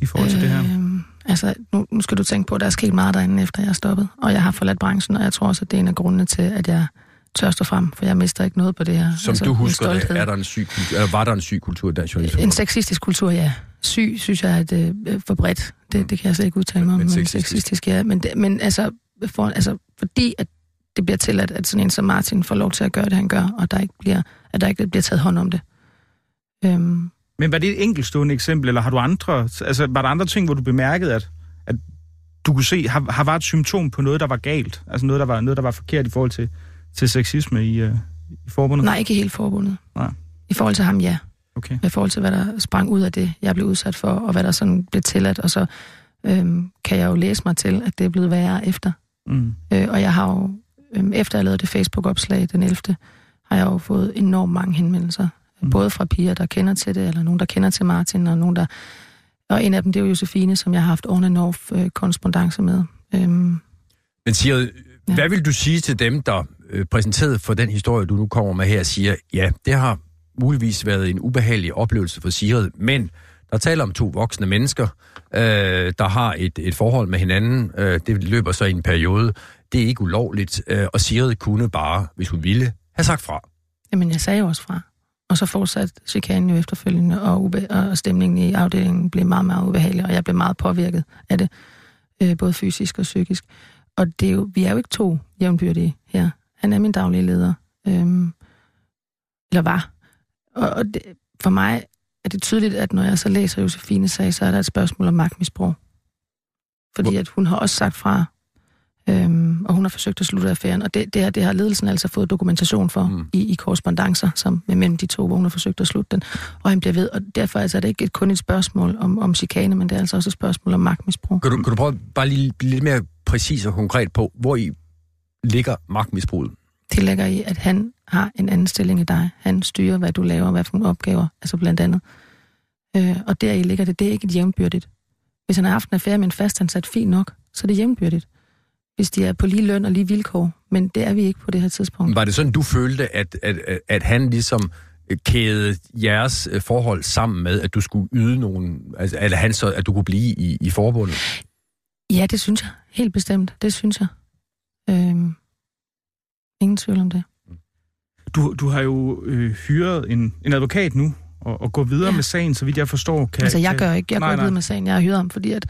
i forhold til øh, det her? Øhm, altså, nu, nu skal du tænke på, at der er sket meget derinde, efter jeg er stoppet. Og jeg har forladt branchen, og jeg tror også, at det er en af grundene til, at jeg tør stå frem, for jeg mister ikke noget på det her. Som altså, du husker det, er der en syg kultur, eller var der en syg kultur i dansk journalistik? En sexistisk kultur, ja. Syg, synes jeg, er et, øh, for bredt. Det, det kan jeg slet ikke udtale mig om. Men Men sexistisk. sexistisk, ja. Men, det, men altså, for, altså, fordi at det bliver tilladt, at sådan en som Martin får lov til at gøre det, han gør, og der ikke bliver, at der ikke bliver taget hånd om det. Øhm, Men var det et enkeltstående eksempel, eller har du andre, altså var der andre ting, hvor du bemærkede, at, at du kunne se, har, har var et symptom på noget, der var galt? Altså noget, der var, noget, der var forkert i forhold til, til sexisme i, uh, i forbundet? nej, ikke helt forbundet. Nej. I forhold til ham, ja. Okay. i forhold til, hvad der sprang ud af det, jeg blev udsat for, og hvad der sådan blev tilladt. Og så øhm, kan jeg jo læse mig til, at det er blevet værre efter. Mm. Øh, og jeg har jo, øhm, efter jeg lavede det Facebook-opslag den 11., har jeg jo fået enormt mange henvendelser. Mm. Både fra piger, der kender til det, eller nogen, der kender til Martin, og nogen, der... Og en af dem, det er jo Josefine, som jeg har haft on and off øh, korrespondence med. Øhm, Men Sigrid, Ja. hvad vil du sige til dem, der øh, præsenteret for den historie, du nu kommer med her, siger, ja, det har muligvis været en ubehagelig oplevelse for Sigrid, men der taler om to voksne mennesker, øh, der har et, et forhold med hinanden. Øh, det løber så i en periode. Det er ikke ulovligt, øh, og Sigrid kunne bare, hvis hun ville, have sagt fra. Jamen, jeg sagde jo også fra. Og så fortsatte chikanen jo efterfølgende, og, ube- og stemningen i afdelingen blev meget, meget ubehagelig, og jeg blev meget påvirket af det, øh, både fysisk og psykisk. Og det er jo, vi er jo ikke to jævnbyrdige her. Han er min daglige leder. Øhm, eller var. Og, og det, for mig er det tydeligt, at når jeg så læser Josefine sag, så er der et spørgsmål om magtmisbrug. Fordi at hun har også sagt fra, øhm, og hun har forsøgt at slutte affæren, og det, det, her, det har ledelsen altså fået dokumentation for Mm. i, i korrespondencer som, mellem de to, hvor hun har forsøgt at slutte den. Og han bliver ved, og derfor altså, er det ikke et, kun et spørgsmål om, om chikane, men det er altså også et spørgsmål om magtmisbrug. Kan du, kan du prøve bare lige blive lidt mere præcis og konkret på, hvor i ligger magtmisbruget? Det ligger i, at han har en anden stilling i dig. Han styrer, hvad du laver, hvad for nogle opgaver, altså blandt andet. Øh, og deri ligger det, det er ikke et jævnbyrdigt. Hvis han har haft en affære med en fastansat, fint nok, så er det jævnbyrdigt. Hvis de er på lige løn og lige vilkår, men det er vi ikke på det her tidspunkt. Var det sådan, du følte, at, at, at, at han ligesom kædede jeres øh, forhold sammen med, at du skulle yde nogen, altså at, han så, at du kunne blive i, i forbundet? Ja, det synes jeg. Helt bestemt. Det synes jeg. Øhm, ingen tvivl om det. Du, du har jo øh, hyret en, en advokat nu, og, og går videre ja. Med sagen, så vidt jeg forstår. Kan, Altså, jeg kan, gør ikke. Jeg Nej, går nej. videre med sagen. Jeg har hyret ham, fordi at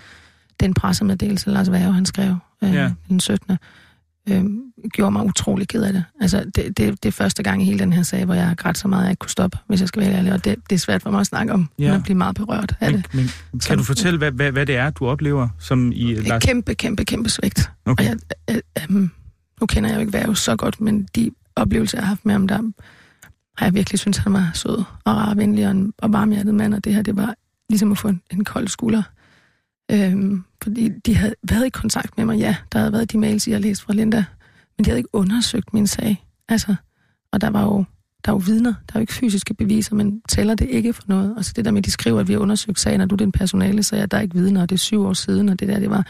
den pressemeddelelse, Lars Værge, han skrev øh, ja. den 17. Øh, gjorde mig utrolig ked af det. Altså, det, det, det er første gang i hele den her sag, hvor jeg har grædt så meget, at jeg ikke kunne stoppe, hvis jeg skal være ærlig. Og det, det er svært for mig at snakke om, Ja. ja. at blive meget berørt af Men, det. men, kan Som- du fortælle, hvad, hvad, hvad det er, du oplever som i... Et kæmpe, kæmpe, kæmpe svigt. Okay. Og jeg, øh, øh, nu kender jeg jo ikke Værge så godt, men de oplevelser, jeg har haft med ham, der har jeg virkelig synes han var sød og rar, venlig og, en, og varmhjertet mand, og det her, det var ligesom at få en, en kold skulder. Øhm, fordi de havde været i kontakt med mig, ja, der havde været de mails, jeg har læst fra Linda, men de havde ikke undersøgt min sag. Altså, og der var jo, der er jo vidner, der er jo ikke fysiske beviser, men tæller det ikke for noget. Og så det der med, at de skriver, at vi har undersøgt sagen, og du er den personale, så jeg, der er ikke vidner, og det er syv år siden, og det der, det var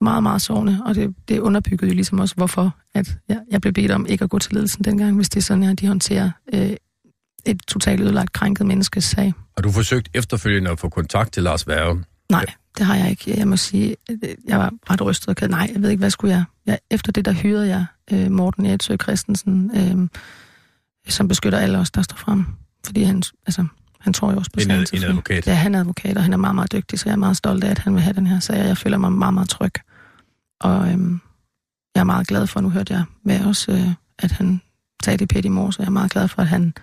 meget, meget sårende, og det, det underbyggede jo ligesom også, hvorfor at jeg, jeg blev bedt om ikke at gå til ledelsen dengang, hvis det er sådan, at de håndterer øh, et totalt ødelagt, krænket menneskes sag. Har du forsøgt efterfølgende at få kontakt til Lars Værge? Nej, det har jeg ikke. Jeg må sige, øh, jeg var ret rystet og. Nej, jeg ved ikke, hvad skulle jeg? jeg efter det, der hyrede jeg øh, Morten Edsø Christensen, øh, som beskytter alle os, der står frem. Fordi han, altså, han tror jo også på En, sagen, en advokat? Ja, han er advokat, og han er meget, meget dygtig, så jeg er meget stolt af, at han vil have den her sag, og jeg føler mig meget, meget tryg. Og øhm, jeg er meget glad for, nu hørte jeg med også, øh, at han sagde det pænt i morges, og jeg er meget glad for, at han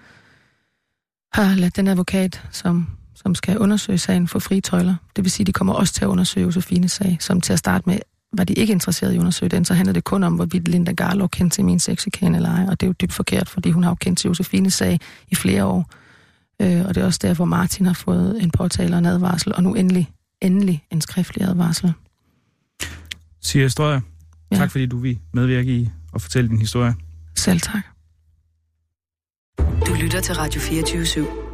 har ladt den advokat, som, som skal undersøge sagen, få frie tøjler. Det vil sige, at de kommer også til at undersøge Josefines sag, som til at starte med var de ikke interesseret i at undersøge den, så handler det kun om, hvorvidt Linda Garlow kendte til min sexikane eller ej, og det er jo dybt forkert, fordi hun har jo kendt til Josefines sag i flere år. Øh, og det er også der, hvor Martin har fået en påtale og en advarsel, og nu endelig, endelig en skriftlig advarsel. Siger Strøger, Ja. tak fordi du vil medvirke i og fortælle din historie. Selv tak. lytter til Radio 24 /7.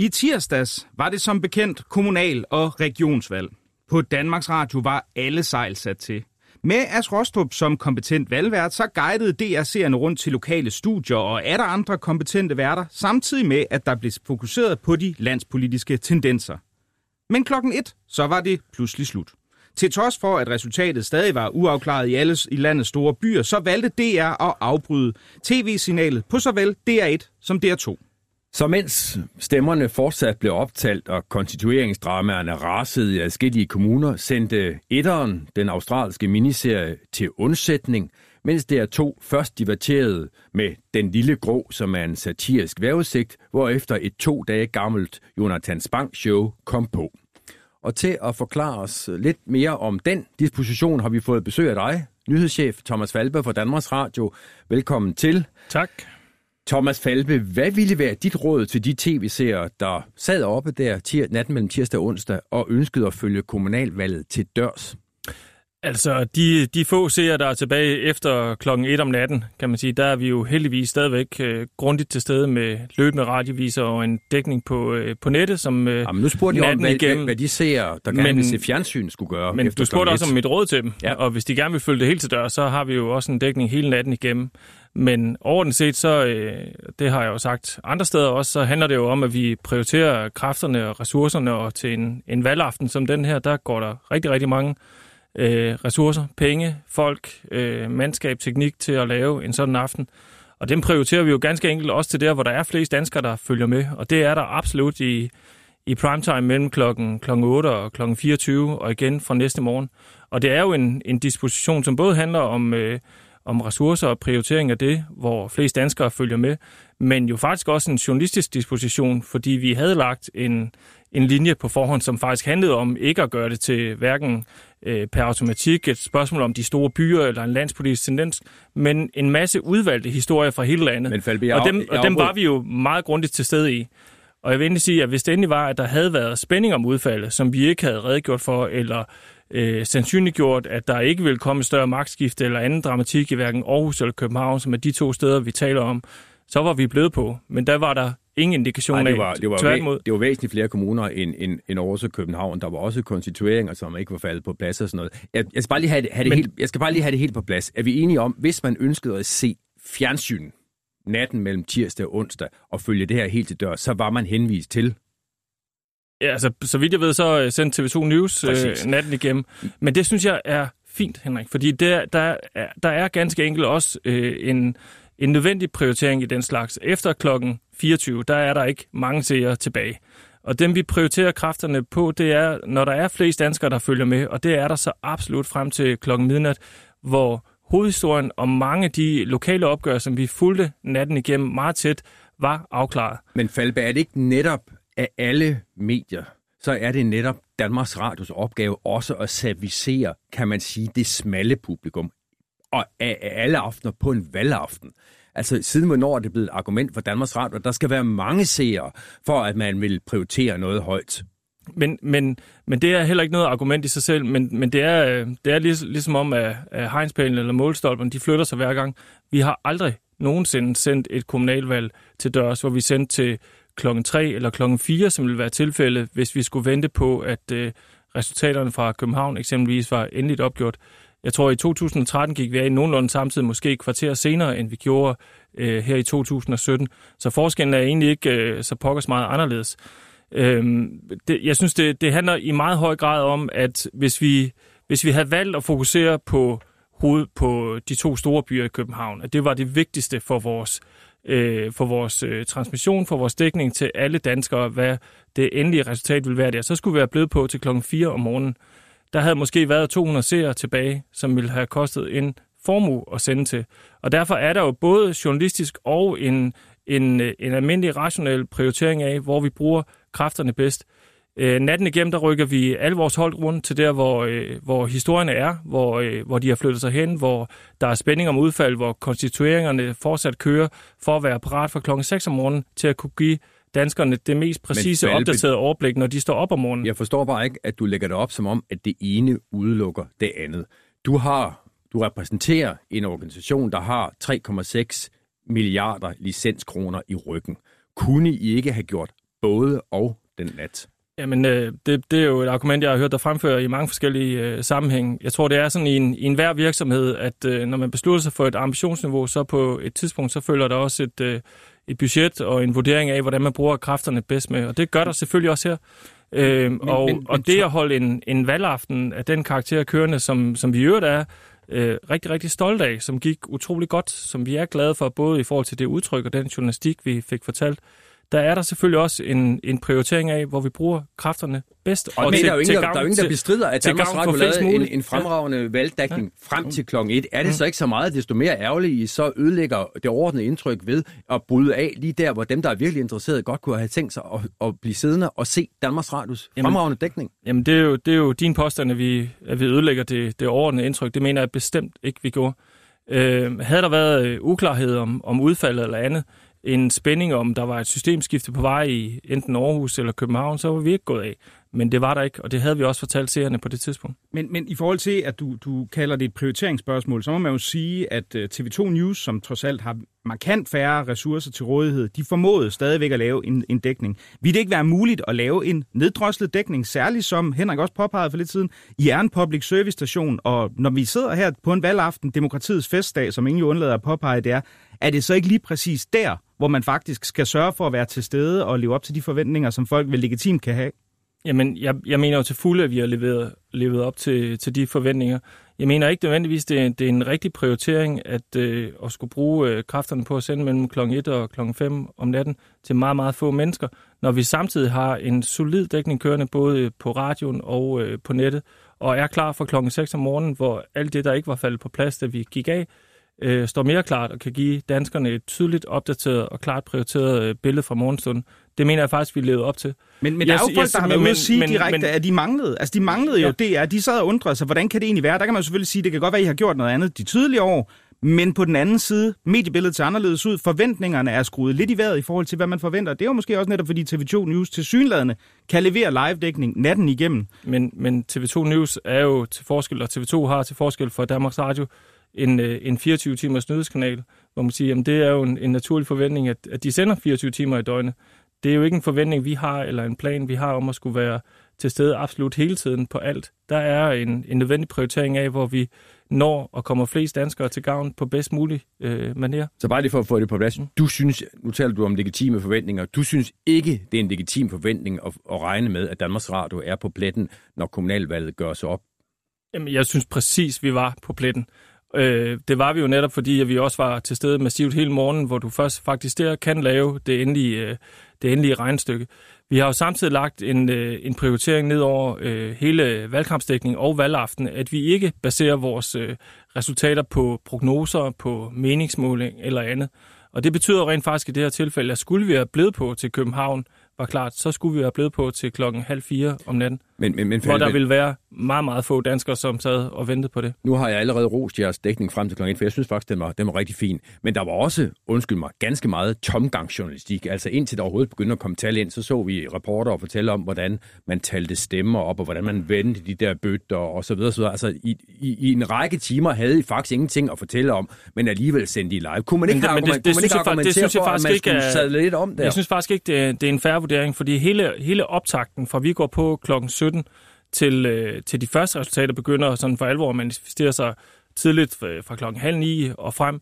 I tirsdags var det som bekendt kommunal- og regionsvalg. På Danmarks Radio var alle sejl sat til. Med As Rostrup som kompetent valgvært, så guidede DR seerne rundt til lokale studier og er der andre kompetente værter, samtidig med, at der blev fokuseret på de landspolitiske tendenser. Men klokken et, så var det pludselig slut. Til trods for, at resultatet stadig var uafklaret i alle i landets store byer, så valgte DR at afbryde tv-signalet på såvel DR1 som DR2. Så mens stemmerne fortsat blev optalt og konstitueringsdramaerne rasede i adskillige kommuner, sendte etteren, den australske miniserie, til undsætning, mens DR2 først diverterede med Den Lille Grå, som er en satirisk vejrudsigt, hvorefter et to dage gammelt Jonathan Spang show kom på. Og til at forklare os lidt mere om den disposition, har vi fået besøg af dig, nyhedschef Thomas Falbe fra Danmarks Radio. Velkommen til. Tak. Thomas Falbe, hvad ville være dit råd til de tv-seere, der sad oppe der tir, natten mellem tirsdag og onsdag og ønskede at følge kommunalvalget til dørs? Altså, de, de få seere, der er tilbage efter klokken 1 om natten, kan man sige, der er vi jo heldigvis stadigvæk øh, grundigt til stede med løbende radioviser og en dækning på, øh, på nettet, som øh, Jamen, nu spurgte jeg om, hvad, igennem- hvad, de seere, der gerne Men- vil se fjernsyn, skulle gøre Men du spurgte også om mit råd til dem, ja. og hvis de gerne vil følge det helt til dør, så har vi jo også en dækning hele natten igennem. Men overordnet set, så, øh, det har jeg jo sagt andre steder også, så handler det jo om, at vi prioriterer kræfterne og ressourcerne, og til en, en valgaften som den her, der går der rigtig, rigtig mange øh, ressourcer, penge, folk, øh, mandskab, teknik til at lave en sådan aften. Og den prioriterer vi jo ganske enkelt også til der, hvor der er flest danskere, der følger med. Og det er der absolut i, i primetime mellem klokken, klokken 8 og klokken 24, og igen fra næste morgen. Og det er jo en, en disposition, som både handler om, øh, om ressourcer og prioritering af det, hvor flest danskere følger med, men jo faktisk også en journalistisk disposition, fordi vi havde lagt en, en linje på forhånd, som faktisk handlede om ikke at gøre det til hverken øh, per automatik et spørgsmål om de store byer eller en landspolitisk tendens, men en masse udvalgte historier fra hele landet. Men Falbe, jeg og dem, og dem var vi jo meget grundigt til stede i. Og jeg vil endelig sige, at hvis det endelig var, at der havde været spænding om udfaldet, som vi ikke havde redegjort for, eller øh, sandsynliggjort, at der ikke ville komme større magtskifte eller anden dramatik i hverken Aarhus eller København, som er de to steder, vi taler om, så var vi blevet på. Men der var der ingen indikation Nej, af. det var, det, var Tværtimod. væ- det var væsentligt flere kommuner end, end, end Aarhus og København. Der var også konstitueringer, som ikke var faldet på plads og sådan noget. Jeg, jeg, skal, bare lige have det, have det Men- helt, jeg skal bare lige have det helt på plads. Er vi enige om, hvis man ønskede at se fjernsyn natten mellem tirsdag og onsdag og følge det her helt til dør, så var man henvist til Ja, altså, så vidt jeg ved, så øh, sendte TV2 News øh, natten igennem. Men det synes jeg er fint, Henrik, fordi der, der, er, der er ganske enkelt også øh, en, en nødvendig prioritering i den slags. Efter klokken 24, der er der ikke mange seere tilbage. Og dem vi prioriterer kræfterne på, det er, når der er flest danskere, der følger med, og det er der så absolut frem til klokken midnat, hvor hovedhistorien om mange af de lokale opgør, som vi fulgte natten igennem meget tæt, var afklaret. Men Falbe, er det ikke netop af alle medier, så er det netop Danmarks Radios opgave også at servicere, kan man sige, det smalle publikum. Og af, alle aftener på en valgaften. Altså siden hvornår er det blevet et argument for Danmarks Radio, at der skal være mange seere, for at man vil prioritere noget højt. Men, men, men det er heller ikke noget argument i sig selv, men, men det er, øh, det er lig, ligesom om, at, at hegnspælen eller målstolpen, de flytter sig hver gang. Vi har aldrig nogensinde sendt et kommunalvalg til dørs, hvor vi sendte til klokken 3 eller klokken 4, som ville være tilfældet, hvis vi skulle vente på, at øh, resultaterne fra København eksempelvis var endeligt opgjort. Jeg tror, i 2013 gik vi af nogenlunde samtidig, måske et kvarter senere, end vi gjorde øh, her i 2017. Så forskellen er egentlig ikke øh, så pokkers meget anderledes. Øhm, det, jeg synes, det, det handler i meget høj grad om, at hvis vi, hvis vi havde valgt at fokusere på hoved på de to store byer i København, at det var det vigtigste for vores, øh, for vores øh, transmission, for vores dækning til alle danskere, hvad det endelige resultat ville være der, så skulle vi være blevet på til klokken 4 om morgenen. Der havde måske været 200 seere tilbage, som ville have kostet en formue at sende til. Og derfor er der jo både journalistisk og en, en, øh, en almindelig rationel prioritering af, hvor vi bruger kræfterne bedst. Øh, natten igennem, der rykker vi alle vores hold rundt til der, hvor, øh, hvor historierne er, hvor, øh, hvor de har flyttet sig hen, hvor der er spænding om udfald, hvor konstitueringerne fortsat kører for at være parat fra klokken 6 om morgenen til at kunne give danskerne det mest præcise Falbe- opdaterede overblik, når de står op om morgenen. Jeg forstår bare ikke, at du lægger det op som om, at det ene udelukker det andet. Du har, du repræsenterer en organisation, der har 3,6 milliarder licenskroner i ryggen. Kunne I ikke have gjort både og den nat? Jamen, øh, det, det er jo et argument, jeg har hørt dig fremføre i mange forskellige øh, sammenhænge. Jeg tror, det er sådan i en, i en hver virksomhed, at øh, når man beslutter sig for et ambitionsniveau, så på et tidspunkt, så følger der også et, øh, et budget og en vurdering af, hvordan man bruger kræfterne bedst med. Og det gør der selvfølgelig også her. Øh, men, og, men, og det at holde en, en valgaften af den karakter kørende, som, som vi i øvrigt er, øh, rigtig, rigtig stolt af, som gik utrolig godt, som vi er glade for, både i forhold til det udtryk og den journalistik, vi fik fortalt, der er der selvfølgelig også en, en prioritering af, hvor vi bruger kræfterne bedst. Og, men til, der er jo ingen, der, der, er ingen, der bestrider, at Danmarks Radio lavede en, en fremragende ja. valgdækning ja. frem til klokken 1. Er det så ikke så meget, desto mere ærgerligt, I så ødelægger det ordentlige indtryk ved at bryde af lige der, hvor dem, der er virkelig interesserede, godt kunne have tænkt sig at, at blive siddende og se Danmarks Radios jamen, fremragende dækning? Jamen, det er jo, det er jo din påstand, at vi, at vi ødelægger det, det ordentlige indtryk. Det mener jeg bestemt ikke, vi gjorde. Øh, havde der været øh, uklarhed om, om udfaldet eller andet, en spænding om, der var et systemskifte på vej i enten Aarhus eller København, så var vi ikke gået af. Men det var der ikke, og det havde vi også fortalt seerne på det tidspunkt. Men, men i forhold til, at du, du kalder det et prioriteringsspørgsmål, så må man jo sige, at øh, TV2 News, som trods alt har markant færre ressourcer til rådighed, de formåede stadigvæk at lave en, en dækning. Vil det ikke være muligt at lave en neddroslet dækning, særligt som Henrik også påpegede for lidt siden, i er en public service station, og når vi sidder her på en valgaften, demokratiets festdag, som ingen jo undlader at påpege, det er, er det så ikke lige præcis der, hvor man faktisk skal sørge for at være til stede og leve op til de forventninger, som folk vel legitimt kan have? Jamen, jeg, jeg mener jo til fulde, at vi har leveret, levet op til, til de forventninger. Jeg mener ikke nødvendigvis, det er, det er en rigtig prioritering at, øh, at skulle bruge øh, kræfterne på at sende mellem kl. 1 og kl. 5 om natten til meget, meget få mennesker, når vi samtidig har en solid dækning kørende både på radioen og øh, på nettet, og er klar for kl. 6 om morgenen, hvor alt det, der ikke var faldet på plads, da vi gik af, øh, står mere klart og kan give danskerne et tydeligt opdateret og klart prioriteret øh, billede fra morgenstunden. Det mener jeg faktisk, vi levede op til. Men, men jeg, der er jo folk, der har været ude at sige men, direkte, men, at de manglede. Altså, de manglede ja. jo DR. De sad og undrede sig, hvordan kan det egentlig være? Der kan man selvfølgelig sige, det kan godt være, at I har gjort noget andet de tidligere år, men på den anden side, mediebilledet ser anderledes ud. Forventningerne er skruet lidt i vejret i forhold til, hvad man forventer. Det er jo måske også netop, fordi TV2 News til synladende kan levere live-dækning natten igennem. Men, men TV2 News er jo til forskel, og TV2 har til forskel for Danmarks Radio en, øh, en 24-timers nyhedskanal, hvor man siger, at det er jo en, en naturlig forventning, at, at de sender 24 timer i døgnet. Det er jo ikke en forventning, vi har, eller en plan, vi har om at skulle være til stede absolut hele tiden på alt. Der er en, en nødvendig prioritering af, hvor vi når og kommer flest danskere til gavn på bedst mulig øh, manier. Så bare lige for at få det på plads. Du synes, nu taler du om legitime forventninger, du synes ikke, det er en legitim forventning at, at regne med, at Danmarks Radio er på pletten, når kommunalvalget gør sig op? Jamen, jeg synes præcis, vi var på pletten. Øh, det var vi jo netop, fordi at vi også var til stede massivt hele morgenen, hvor du først faktisk der kan lave det endelige, øh, det endelige regnstykke. Vi har jo samtidig lagt en, øh, en prioritering ned over øh, hele valgkampsdækning og valgaften, at vi ikke baserer vores øh, resultater på prognoser, på meningsmåling eller andet. Og det betyder rent faktisk i det her tilfælde, at skulle vi have blevet på til København, var klart, så skulle vi være blevet på til klokken halv fire om natten. Men, men, men, hvor der ville være meget, meget få danskere, som sad og ventede på det. Nu har jeg allerede rost jeres dækning frem til klokken 1, for jeg synes faktisk, den var, den var rigtig fin. Men der var også, undskyld mig, ganske meget tomgangsjournalistik. Altså indtil der overhovedet begyndte at komme tal ind, så så vi reporter og fortælle om, hvordan man talte stemmer op, og hvordan man vendte de der bøtter og så videre. Så videre. Altså i, i, i, en række timer havde I faktisk ingenting at fortælle om, men alligevel sendte I live. Kunne man ikke, men det, det, det, kunne man argumentere det synes jeg for, at man ikke, skulle lidt om der? Jeg synes faktisk ikke, det, det er en færre vurdering, fordi hele, hele optakten fra vi går på klokken 17 til, øh, til de første resultater begynder sådan for alvor at manifestere sig tidligt øh, fra klokken halv ni og frem,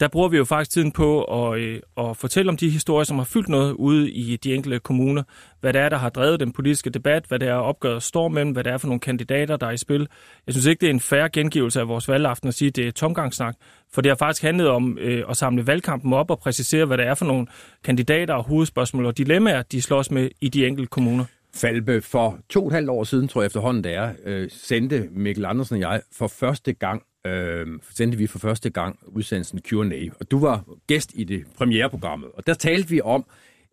der bruger vi jo faktisk tiden på at, øh, at fortælle om de historier, som har fyldt noget ude i de enkelte kommuner. Hvad det er, der har drevet den politiske debat, hvad det er, opgøret står mellem, hvad det er for nogle kandidater, der er i spil. Jeg synes ikke, det er en færre gengivelse af vores valgaften at sige, at det er tomgangssnak, for det har faktisk handlet om øh, at samle valgkampen op og præcisere, hvad det er for nogle kandidater og hovedspørgsmål og dilemmaer, de slås med i de enkelte kommuner. Falbe, for to og et halvt år siden, tror jeg efterhånden det er, øh, sendte Mikkel Andersen og jeg for første gang øh, sendte vi for første gang udsendelsen Q&A. Og du var gæst i det premiereprogrammet. Og der talte vi om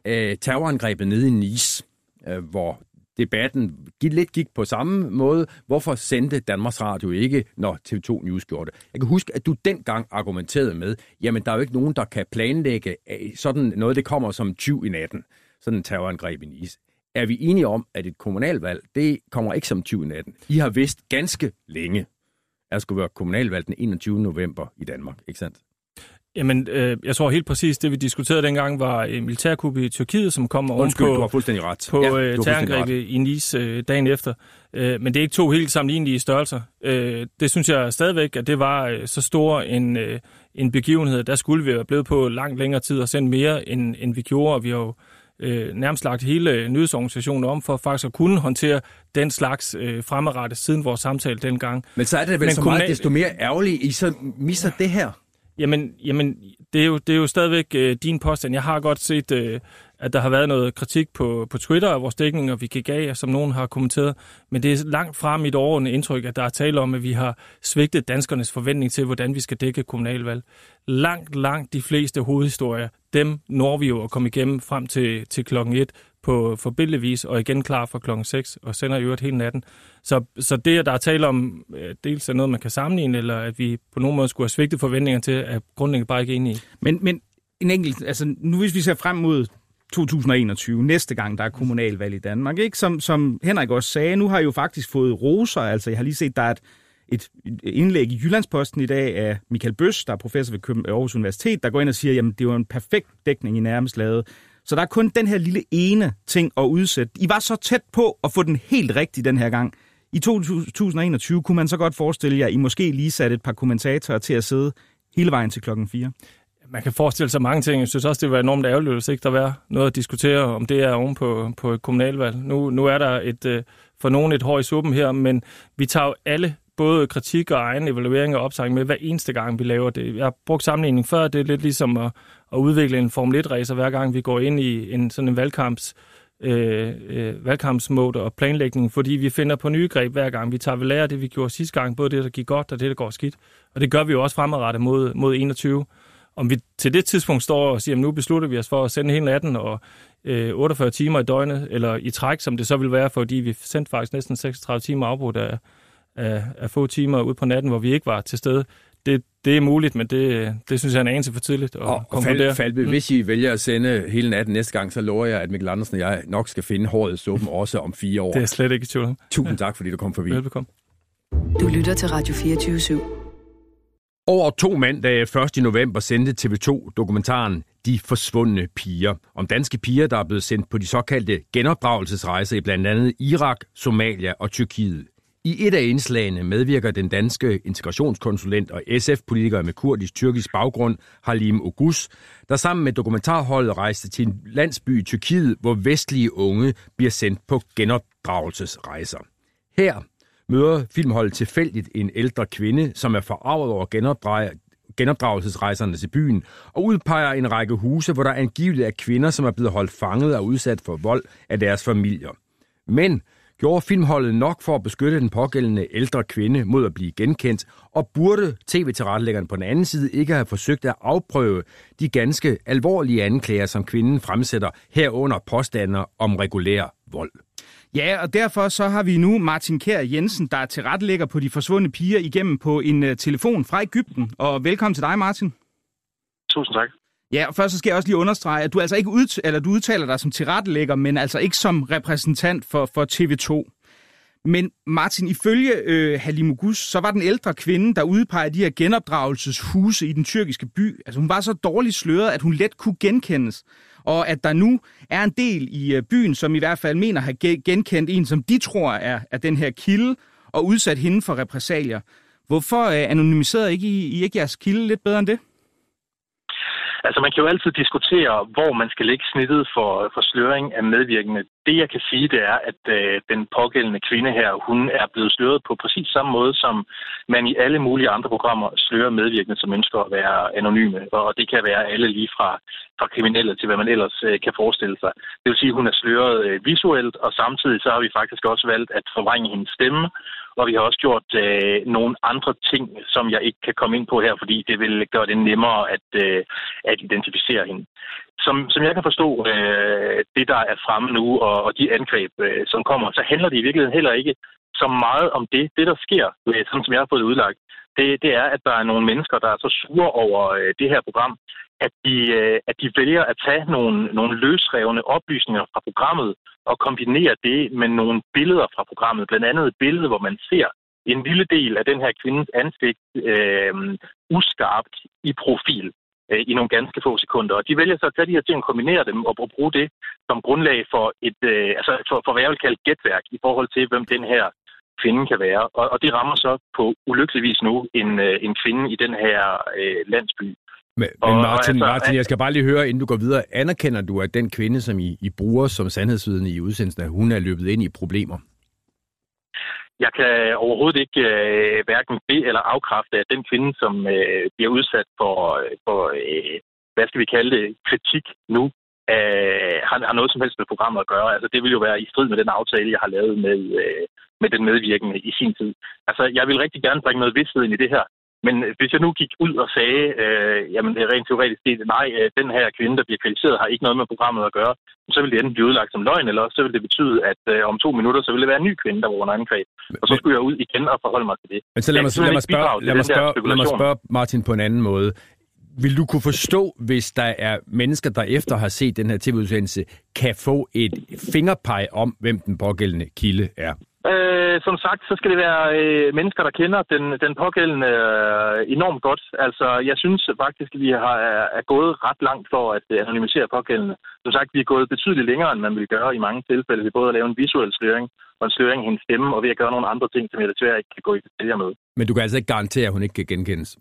øh, terrorangrebet nede i Nice, øh, hvor debatten lidt gik på samme måde. Hvorfor sendte Danmarks Radio ikke, når TV2 News gjorde det? Jeg kan huske, at du dengang argumenterede med, jamen der er jo ikke nogen, der kan planlægge øh, sådan noget, det kommer som 20 i natten. Sådan en terrorangreb i Nice er vi enige om, at et kommunalvalg, det kommer ikke som 2018. I har vidst ganske længe, at der skulle være kommunalvalg den 21. november i Danmark, ikke sandt? Jamen, øh, jeg tror helt præcis, det vi diskuterede dengang var en militærkup i Tyrkiet, som kom Undskyld, oven du har på, fuldstændig ret. på Ja, øh, terrorangrebet i Nice øh, dagen efter. Øh, men det er ikke to helt sammenlignelige størrelser. Øh, det synes jeg stadigvæk, at det var øh, så stor en, øh, en begivenhed. Der skulle vi være blevet på langt længere tid og sendt mere, end, end vi gjorde. Og vi har jo øh, nærmest lagt hele nyhedsorganisationen om for faktisk at kunne håndtere den slags øh, fremadrettet siden vores samtale dengang. Men så er det vel Men så kommunal- meget desto mere ærgerligt, I så misser det her. Jamen, jamen det, er jo, det er jo stadigvæk øh, din påstand. Jeg har godt set, øh, at der har været noget kritik på, på Twitter af vores dækning, og vi gik af, som nogen har kommenteret. Men det er langt fra mit overordnede indtryk, at der er tale om, at vi har svigtet danskernes forventning til, hvordan vi skal dække kommunalvalg. Langt, langt de fleste hovedhistorier, dem når vi jo at komme igennem frem til, til klokken 1 på forbindelig vis, og igen klar fra klokken 6, og sender i øvrigt hele natten. Så, så det, at der er tale om, dels er noget, man kan sammenligne, eller at vi på nogen måde skulle have svigtet forventninger til, at grundlæggende bare ikke enige i. Men, men en enkelt, altså nu hvis vi ser frem mod 2021, næste gang der er kommunalvalg i Danmark, ikke? Som, som Henrik også sagde, nu har jeg jo faktisk fået roser, altså jeg har lige set, der er et, et indlæg i Jyllandsposten i dag af Michael Bøs, der er professor ved Aarhus Universitet, der går ind og siger, jamen det var en perfekt dækning, I nærmest lavede. Så der er kun den her lille ene ting at udsætte. I var så tæt på at få den helt rigtig den her gang. I 2021 kunne man så godt forestille jer, at I måske lige satte et par kommentatorer til at sidde hele vejen til klokken 4. Man kan forestille sig mange ting. Jeg synes også, det var enormt ærgerligt, hvis ikke der var noget at diskutere, om det er oven på, på et kommunalvalg. Nu, nu er der et, øh, for nogen et hår i suppen her, men vi tager jo alle både kritik og egen evaluering og opsang med hver eneste gang, vi laver det. Jeg har brugt sammenligning før, det er lidt ligesom at, at udvikle en Formel 1-racer, hver gang vi går ind i en sådan en valgkamps, øh, øh, valgkampsmode og planlægning, fordi vi finder på nye greb hver gang. Vi tager ved lære det, vi gjorde sidste gang, både det, der gik godt og det, der går skidt. Og det gør vi jo også fremadrettet mod, mod 21. Om vi til det tidspunkt står og siger, at nu beslutter vi os for at sende hele natten og øh, 48 timer i døgnet, eller i træk, som det så vil være, fordi vi sendte faktisk næsten 36 timer afbrudt af, af, af få timer ud på natten, hvor vi ikke var til stede. Det, det er muligt, men det, det synes jeg er en anelse for tidligt at Og, og konkludere. Fal, Falbe, mm. hvis I vælger at sende hele natten næste gang, så lover jeg, at Mikkel Andersen og jeg nok skal finde håret i suppen også om fire år. Det er slet ikke i tvivl. Tusind tak, fordi du kom forbi. Velbekomme. Du lytter til Radio 24 /7. Over to mandage 1. november sendte TV2 dokumentaren De Forsvundne Piger. Om danske piger, der er blevet sendt på de såkaldte genopdragelsesrejser i blandt andet Irak, Somalia og Tyrkiet. I et af indslagene medvirker den danske integrationskonsulent og SF-politiker med kurdisk-tyrkisk baggrund, Halim Ogus, der sammen med dokumentarholdet rejste til en landsby i Tyrkiet, hvor vestlige unge bliver sendt på genopdragelsesrejser. Her møder filmholdet tilfældigt en ældre kvinde, som er forarvet over genopdragelsesrejserne til byen, og udpeger en række huse, hvor der angiveligt er kvinder, som er blevet holdt fanget og udsat for vold af deres familier. Men gjorde filmholdet nok for at beskytte den pågældende ældre kvinde mod at blive genkendt, og burde tv-tilrettelæggeren på den anden side ikke have forsøgt at afprøve de ganske alvorlige anklager, som kvinden fremsætter herunder påstander om regulær vold. Ja, og derfor så har vi nu Martin Kær Jensen, der er tilrettelægger på de forsvundne piger igennem på en uh, telefon fra Ægypten. Og velkommen til dig, Martin. Tusind tak. Ja, og først så skal jeg også lige understrege, at du altså ikke ud, eller du udtaler dig som tilrettelægger, men altså ikke som repræsentant for, for TV2. Men Martin, ifølge øh, Halimugus, så var den ældre kvinde, der udpegede de her genopdragelseshuse i den tyrkiske by, altså hun var så dårligt sløret, at hun let kunne genkendes. Og at der nu er en del i øh, byen, som i hvert fald mener at genkendt en, som de tror er, er den her kilde, og udsat hende for repressalier. Hvorfor øh, anonymiserede ikke I, I ikke jeres kilde lidt bedre end det? Altså, man kan jo altid diskutere, hvor man skal lægge snittet for, for sløring af medvirkende. Det, jeg kan sige, det er, at øh, den pågældende kvinde her, hun er blevet sløret på præcis samme måde, som man i alle mulige andre programmer slører medvirkende, som ønsker at være anonyme. Og det kan være alle lige fra, fra kriminelle til, hvad man ellers øh, kan forestille sig. Det vil sige, at hun er sløret øh, visuelt, og samtidig så har vi faktisk også valgt at forvrænge hendes stemme, og vi har også gjort øh, nogle andre ting, som jeg ikke kan komme ind på her, fordi det vil gøre det nemmere at, øh, at identificere hende. Som, som jeg kan forstå øh, det, der er fremme nu, og, og de angreb, øh, som kommer, så handler det i virkeligheden heller ikke så meget om det. Det, der sker, øh, sådan som jeg har fået det udlagt, det, det er, at der er nogle mennesker, der er så sure over øh, det her program, at de, øh, at de vælger at tage nogle, nogle løsrevne oplysninger fra programmet og kombinere det med nogle billeder fra programmet. Blandt andet et billede, hvor man ser en lille del af den her kvindes ansigt øh, uskarpt i profil. øh, i nogle ganske få sekunder. Og de vælger så at tage de her ting og kombinere dem og bruge det som grundlag for et, øh, altså for, for hvad jeg vil kalde gætværk i forhold til, hvem den her kvinde kan være. Og, og det rammer så på ulykkeligvis nu en, øh, en kvinde i den her øh, landsby. Men, men Martin, altså, Martin, jeg skal bare lige høre, inden du går videre. Anerkender du, at den kvinde, som I, I bruger som sandhedsvidende i udsendelsen, at hun er løbet ind i problemer? Jeg kan overhovedet ikke øh, hverken det eller afkræfte, at den kvinde, som øh, bliver udsat for, for øh, hvad skal vi kalde det, kritik nu, øh, har, har noget som helst med programmet at gøre. Altså, det vil jo være i strid med den aftale, jeg har lavet med, øh, med den medvirkende i sin tid. Altså, jeg vil rigtig gerne bringe noget vidsthed ind i det her. Men hvis jeg nu gik ud og sagde, øh, jamen det er rent teoretisk, det, nej, øh, den her kvinde, der bliver kritiseret, har ikke noget med programmet at gøre, så vil det enten blive udlagt som løgn, eller også så vil det betyde, at øh, om to minutter, så vil det være en ny kvinde, der var under angreb. Og så skulle jeg ud igen og forholde mig til det. Men så lad mig, lad mig, spørge, lad, mig spørge, lad mig spørge Martin på en anden måde. Vil du kunne forstå, hvis der er mennesker, der efter har set den her tv-udsendelse, kan få et fingerpeg om, hvem den pågældende kilde er? Øh, som sagt, så skal det være øh, mennesker, der kender den, den pågældende øh, enormt godt. Altså, jeg synes faktisk, at vi har, er, er gået ret langt for at øh, anonymisere pågældende. Som sagt, vi er gået betydeligt længere, end man vil gøre i mange tilfælde. Vi både at lave en visuel sløring og en sløring af hendes stemme, og ved at gøre nogle andre ting, som jeg desværre ikke kan gå i detaljer med. Men du kan altså ikke garantere, at hun ikke kan genkendes.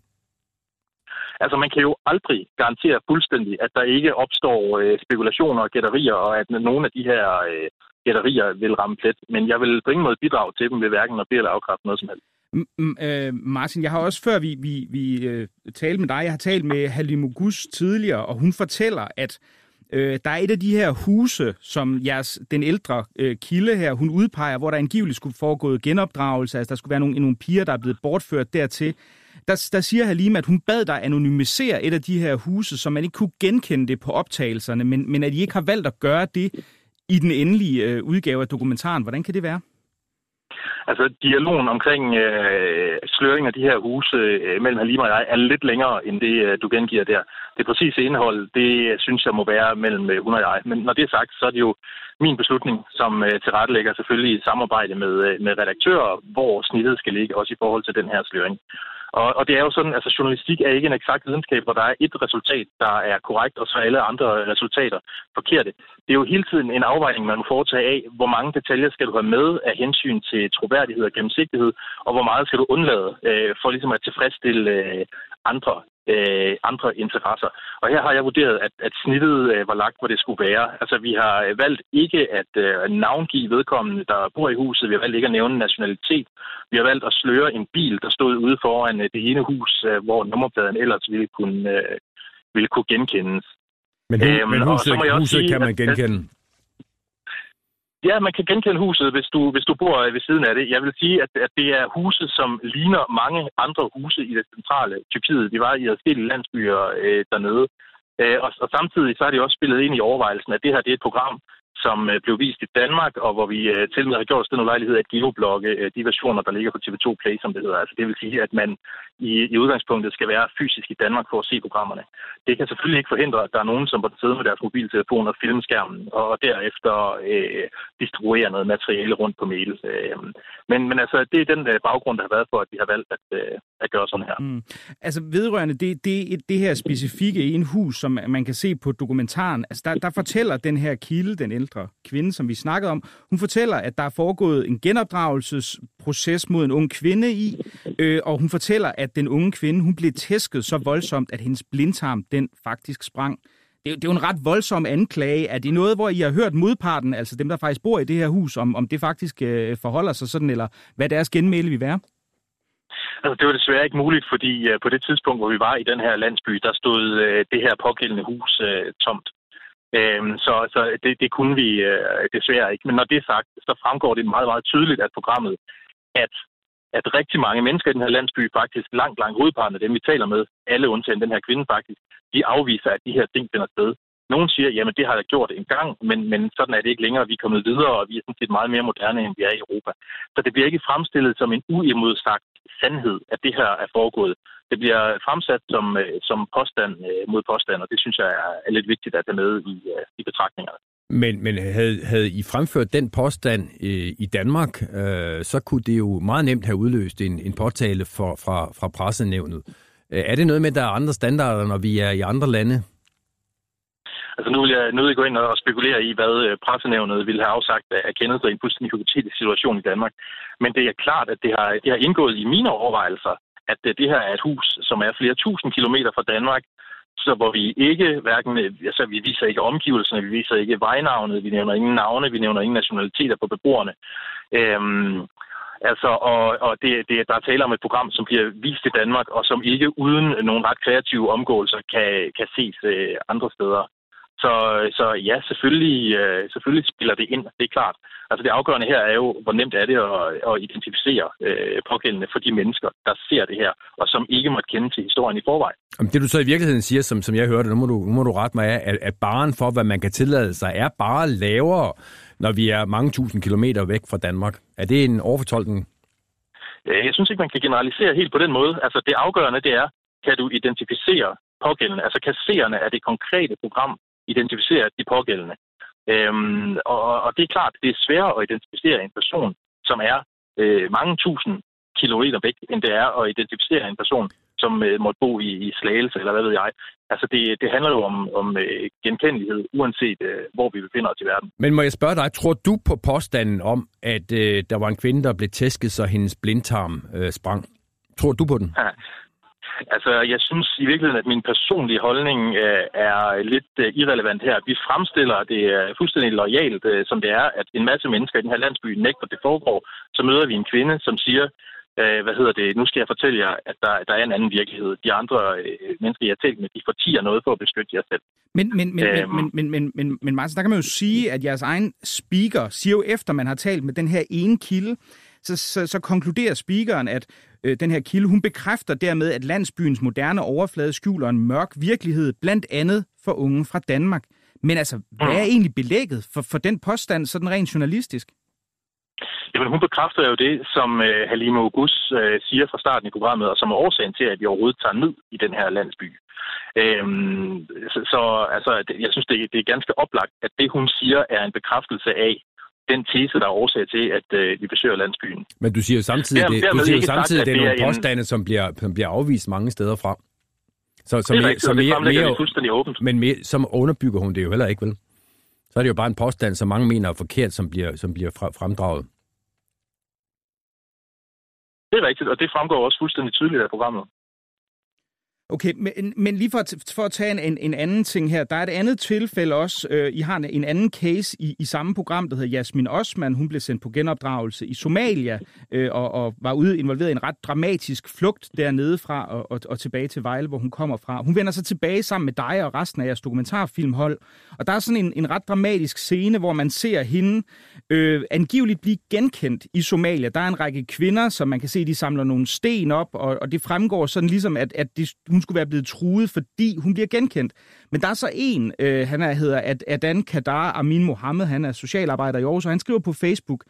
Altså, man kan jo aldrig garantere fuldstændig, at der ikke opstår øh, spekulationer og gætterier, og at nogle af de her øh, gætterier vil ramme plet. Men jeg vil på ingen måde bidrage til dem ved hverken at bede eller afkræfte noget som helst. M- øh, Martin, jeg har også før vi, vi, vi øh, talte med dig, jeg har talt med Halim Gus tidligere, og hun fortæller, at øh, der er et af de her huse, som jeres, den ældre øh, kilde her, hun udpeger, hvor der angiveligt skulle foregå genopdragelse, altså der skulle være nogle, nogle piger, der er blevet bortført dertil. Der, der siger Halim, at hun bad dig anonymisere et af de her huse, så man ikke kunne genkende det på optagelserne, men, men at I ikke har valgt at gøre det i den endelige øh, udgave af dokumentaren. Hvordan kan det være? Altså, dialogen omkring øh, sløring af de her huse øh, mellem Halima og jeg er lidt længere end det, øh, du gengiver der. Det præcise indhold, det synes jeg må være mellem øh, hun og jeg. Men når det er sagt, så er det jo min beslutning som øh, tilrettelægger selvfølgelig i samarbejde med, øh, med redaktører, hvor snittet skal ligge, også i forhold til den her sløring. Og, og det er jo sådan, altså journalistik er ikke en eksakt videnskab, hvor der er et resultat, der er korrekt, og så er alle andre resultater forkerte. Det er jo hele tiden en afvejning, man må foretage af, hvor mange detaljer skal du have med af hensyn til troværdighed og gennemsigtighed, og hvor meget skal du undlade øh, for ligesom at tilfredsstille øh, andre øh, andre interesser. Og her har jeg vurderet, at, at snittet øh, var lagt, hvor det skulle være. Altså, vi har øh, valgt ikke at øh, navngive vedkommende, der bor i huset. Vi har valgt ikke at nævne nationalitet. Vi har valgt at sløre en bil, der stod ude foran øh, det ene hus, øh, hvor nummerpladen ellers ville kunne, øh, ville kunne genkendes. Men, Øhm, men og huset, så må jeg også huset sige, kan man at- genkende. Ja, man kan genkende huset, hvis du, hvis du bor øh, ved siden af det. Jeg vil sige, at, at det er huse, som ligner mange andre huse i det centrale Tyrkiet. Vi var i forskellige landsbyer øh, dernede. Øh, og, og samtidig så har det også spillet ind i overvejelsen, at det her det er et program, som øh, blev vist i Danmark, og hvor vi øh, til og med har gjort os den ulejlighed at geoblogge øh, de versioner, der ligger på TV2 Play, som det hedder. Altså det vil sige, at man i, i udgangspunktet skal være fysisk i Danmark for at se programmerne. Det kan selvfølgelig ikke forhindre, at der er nogen, som måtte sidde med deres mobiltelefon og filme skærmen, og derefter øh, distribuere noget materiale rundt på mail. Øh, men, men altså, det er den baggrund, der har været for, at vi har valgt at, øh, at gøre sådan her. Mm. Altså vedrørende det, det, det her specifikke i hus, som man kan se på dokumentaren, altså der, der fortæller den her kilde, den ældre kvinde, som vi snakkede om, hun fortæller, at der er foregået en genopdragelsesproces mod en ung kvinde i, øh, og hun fortæller, at den unge kvinde, hun blev tæsket så voldsomt, at hendes blindtarm, den faktisk sprang. Det, er det er jo en ret voldsom anklage. Er det noget, hvor I har hørt modparten, altså dem, der faktisk bor i det her hus, om, om det faktisk øh, forholder sig sådan, eller hvad deres genmæle vil være? Altså, det var desværre ikke muligt, fordi uh, på det tidspunkt, hvor vi var i den her landsby, der stod uh, det her pågældende hus uh, tomt. Øhm, så så det, det kunne vi øh, desværre ikke. Men når det er sagt, så fremgår det meget, meget tydeligt af programmet, at, at rigtig mange mennesker i den her landsby, faktisk langt, langt hovedparten af dem, vi taler med, alle undtagen den her kvinde faktisk, de afviser, at de her ting finder sted. Nogle siger, jamen det har jeg gjort en gang, men, men sådan er det ikke længere. Vi er kommet videre, og vi er sådan set meget mere moderne, end vi er i Europa. Så det bliver ikke fremstillet som en uimodsagt sandhed, at det her er foregået. Det bliver fremsat som, øh, som påstand øh, mod påstand, og det synes jeg er, lidt vigtigt at have med i, øh, i betragtningerne. Men, men havde, havde I fremført den påstand øh, i Danmark, øh, så kunne det jo meget nemt have udløst en, en påtale for, fra, fra pressenævnet. Er det noget med, at der er andre standarder, når vi er i andre lande? Altså nu vil jeg nødig gå ind og spekulere i, hvad øh, pressenævnet ville have afsagt af kendelser i en fuldstændig hypotetisk situation i Danmark. Men det er klart, at det har, det har indgået i mine overvejelser, at øh, det her er et hus, som er flere tusind kilometer fra Danmark, så hvor vi ikke, hverken, øh, altså vi viser ikke omgivelserne, vi viser ikke vejnavnet, vi nævner ingen navne, vi nævner ingen nationaliteter på beboerne. Øhm, altså, og, og det, det, der er tale om et program, som bliver vist i Danmark, og som ikke uden nogle ret kreative omgåelser kan, kan ses øh, andre steder. Så, så ja, selvfølgelig, øh, selvfølgelig spiller det ind, det er klart. Altså det afgørende her er jo, hvor nemt er det at, at identificere øh, pågældende for de mennesker, der ser det her, og som ikke måtte kende til historien i forvejen. Det du så i virkeligheden siger, som, som jeg hørte, nu må du, nu må du rette mig af, at, at baren for, hvad man kan tillade sig, er bare lavere, når vi er mange tusind kilometer væk fra Danmark. Er det en overfortolkning? Jeg synes ikke, man kan generalisere helt på den måde. Altså det afgørende, det er, kan du identificere pågældende, altså kan seerne af det konkrete program identificere de pågældende. Øhm, og, og det er klart, det er sværere at identificere en person, som er øh, mange tusind kilometer væk, end det er at identificere en person, som øh, måtte bo i, i Slagelse, eller hvad ved jeg. Altså, det, det handler jo om, om øh, genkendelighed, uanset øh, hvor vi befinder os i verden. Men må jeg spørge dig, tror du på påstanden om, at øh, der var en kvinde, der blev tæsket, så hendes blindtarm øh, sprang? Tror du på den? Altså, jeg synes i virkeligheden, at min personlige holdning øh, er lidt øh, irrelevant her. Vi fremstiller det øh, fuldstændig lojalt, øh, som det er, at en masse mennesker i den her landsby nægter, det foregår. Så møder vi en kvinde, som siger, øh, hvad hedder det, nu skal jeg fortælle jer, at der, der er en anden virkelighed. De andre øh, mennesker, jeg har talt med, de fortiger noget for at beskytte jer selv. Men, men, men, øhm. men, men, men, men, men Martin, der kan man jo sige, at jeres egen speaker siger jo efter, man har talt med den her ene kilde, så, så, så konkluderer speakeren, at øh, den her kilde, hun bekræfter dermed, at landsbyens moderne overflade skjuler en mørk virkelighed, blandt andet for unge fra Danmark. Men altså, hvad er egentlig belægget for, for den påstand, sådan rent journalistisk? Jamen, hun bekræfter jo det, som øh, Halime August øh, siger fra starten i programmet, og som er årsagen til, at vi overhovedet tager ned i den her landsby. Øhm, så, så altså, jeg synes, det, det er ganske oplagt, at det, hun siger, er en bekræftelse af, den tese, der er årsag til, at øh, vi besøger landsbyen. Men du siger jo samtidig, det, du siger jo samtidig, sagt, at det er nogle påstande, en... som, bliver, som bliver afvist mange steder fra. Så, som det er rigtigt, som mere, det mere, fuldstændig åbent. Men mere, som underbygger hun det jo heller ikke, vel? Så er det jo bare en påstand, som mange mener er forkert, som bliver, som bliver fremdraget. Det er rigtigt, og det fremgår også fuldstændig tydeligt af programmet. Okay, men, men lige for at, for at tage en, en anden ting her, der er et andet tilfælde også. Øh, I har en, en anden case i, i samme program, der hedder Jasmin Osman. Hun blev sendt på genopdragelse i Somalia øh, og, og var ude involveret i en ret dramatisk flugt dernede fra og, og, og tilbage til Vejle, hvor hun kommer fra. Hun vender så tilbage sammen med dig og resten af jeres dokumentarfilmhold. Og der er sådan en, en ret dramatisk scene, hvor man ser hende øh, angiveligt blive genkendt i Somalia. Der er en række kvinder, som man kan se, de samler nogle sten op, og, og det fremgår sådan ligesom, at, at de, hun skulle være blevet truet, fordi hun bliver genkendt. Men der er så en, øh, han er, hedder Adan Kadar Amin Mohammed, han er socialarbejder i Aarhus, og han skriver på Facebook,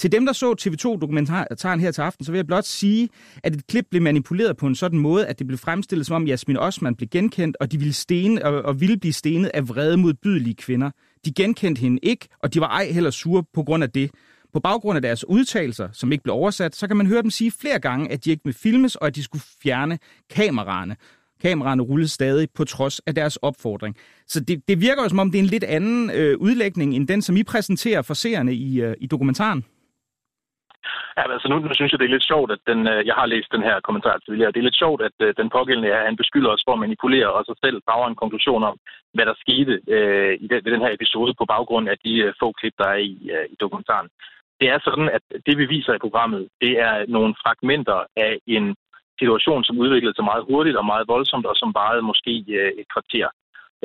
til dem, der så TV2-dokumentaren her til aften, så vil jeg blot sige, at et klip blev manipuleret på en sådan måde, at det blev fremstillet som om Jasmin Osman blev genkendt, og de ville, stene, og, og ville blive stenet af vrede modbydelige kvinder. De genkendte hende ikke, og de var ej heller sure på grund af det. På baggrund af deres udtalelser, som ikke blev oversat, så kan man høre dem sige flere gange, at de ikke vil filmes, og at de skulle fjerne kameraerne. Kameraerne rullede stadig på trods af deres opfordring. Så det, det virker jo som om, det er en lidt anden øh, udlægning, end den, som I præsenterer for seerne i, øh, i dokumentaren. Ja, altså nu, nu synes jeg, det er lidt sjovt, at den, øh, jeg har læst den her kommentar tidligere. Det er lidt sjovt, at øh, den pågældende er, han beskylder os for at manipulere og så selv drager en konklusion om, hvad der skete øh, i den, ved den her episode på baggrund af de øh, få klip, der er i, øh, i dokumentaren. Det er sådan, at det vi viser i programmet, det er nogle fragmenter af en situation, som udviklede sig meget hurtigt og meget voldsomt, og som varede måske øh, et kvarter.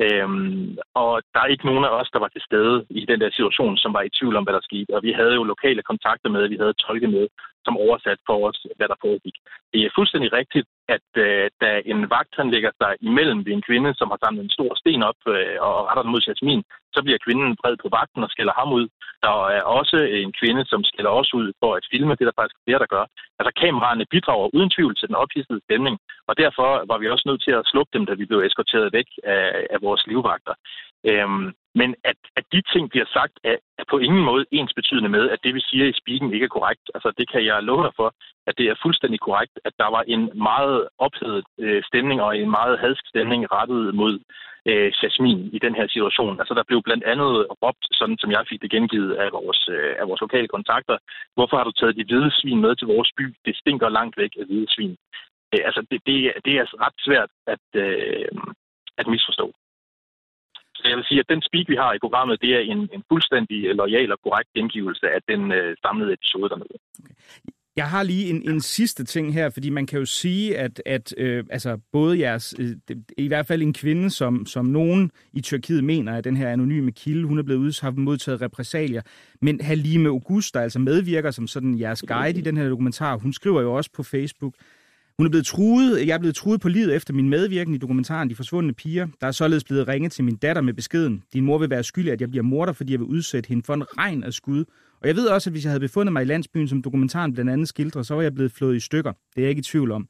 Øhm, og der er ikke nogen af os, der var til stede i den der situation, som var i tvivl om, hvad der skete. Og vi havde jo lokale kontakter med, vi havde tolke med, som oversat for os, hvad der foregik. Det er fuldstændig rigtigt, at øh, da en vagt han lægger sig imellem ved en kvinde, som har samlet en stor sten op øh, og retter den mod Jasmin, så bliver kvinden bred på vagten og skælder ham ud. Der er også en kvinde, som skælder os ud for at filme. Det er der faktisk flere, der gør. Altså kameraerne bidrager uden tvivl til den ophidsede stemning, og derfor var vi også nødt til at slukke dem, da vi blev eskorteret væk af, af vores livvagter. Øhm, Men at, at de ting bliver sagt, af på ingen måde ens betydende med, at det, vi siger i speaken, ikke er korrekt. Altså, det kan jeg love dig for, at det er fuldstændig korrekt, at der var en meget ophedet øh, stemning og en meget hadsk stemning rettet mod øh, Jasmin i den her situation. Altså, der blev blandt andet råbt, sådan som jeg fik det gengivet af vores, øh, af vores lokale kontakter, hvorfor har du taget de hvide svin med til vores by? Det stinker langt væk af hvide svin. Øh, altså, det, det, det er ret svært at, øh, at misforstå. Så jeg vil sige, at den speak, vi har i programmet, det er en, en fuldstændig lojal og korrekt gengivelse af den øh, samlede episode dernede. Okay. Jeg har lige en, en sidste ting her, fordi man kan jo sige, at, at øh, altså både jeres, øh, i hvert fald en kvinde, som, som nogen i Tyrkiet mener, at den her anonyme kilde, hun er blevet udsat, modtaget repressalier, men Halime August, der altså medvirker som sådan jeres guide i den her dokumentar, hun skriver jo også på Facebook, hun er blevet truet, jeg er blevet truet på livet efter min medvirken i dokumentaren De Forsvundne Piger. Der er således blevet ringet til min datter med beskeden. Din mor vil være skyldig, at jeg bliver morder, fordi jeg vil udsætte hende for en regn af skud. Og jeg ved også, at hvis jeg havde befundet mig i landsbyen, som dokumentaren blandt andet skildrer, så var jeg blevet flået i stykker. Det er jeg ikke i tvivl om.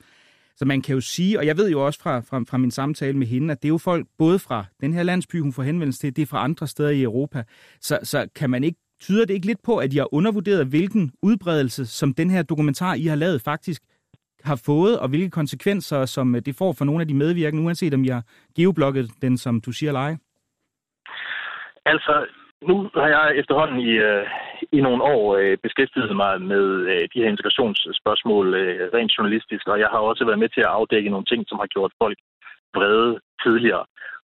Så man kan jo sige, og jeg ved jo også fra, fra, fra min samtale med hende, at det er jo folk både fra den her landsby, hun får henvendelse til, det er fra andre steder i Europa. Så, så kan man ikke, tyder det ikke lidt på, at jeg har undervurderet, hvilken udbredelse, som den her dokumentar, I har lavet, faktisk har fået, og hvilke konsekvenser, som øh, det får for nogle af de medvirkende, uanset om jeg geoblokket den, som du siger, leje? Altså, nu har jeg efterhånden i, øh, i nogle år øh, beskæftiget mig med øh, de her integrationsspørgsmål øh, rent journalistisk, og jeg har også været med til at afdække nogle ting, som har gjort folk vrede tidligere.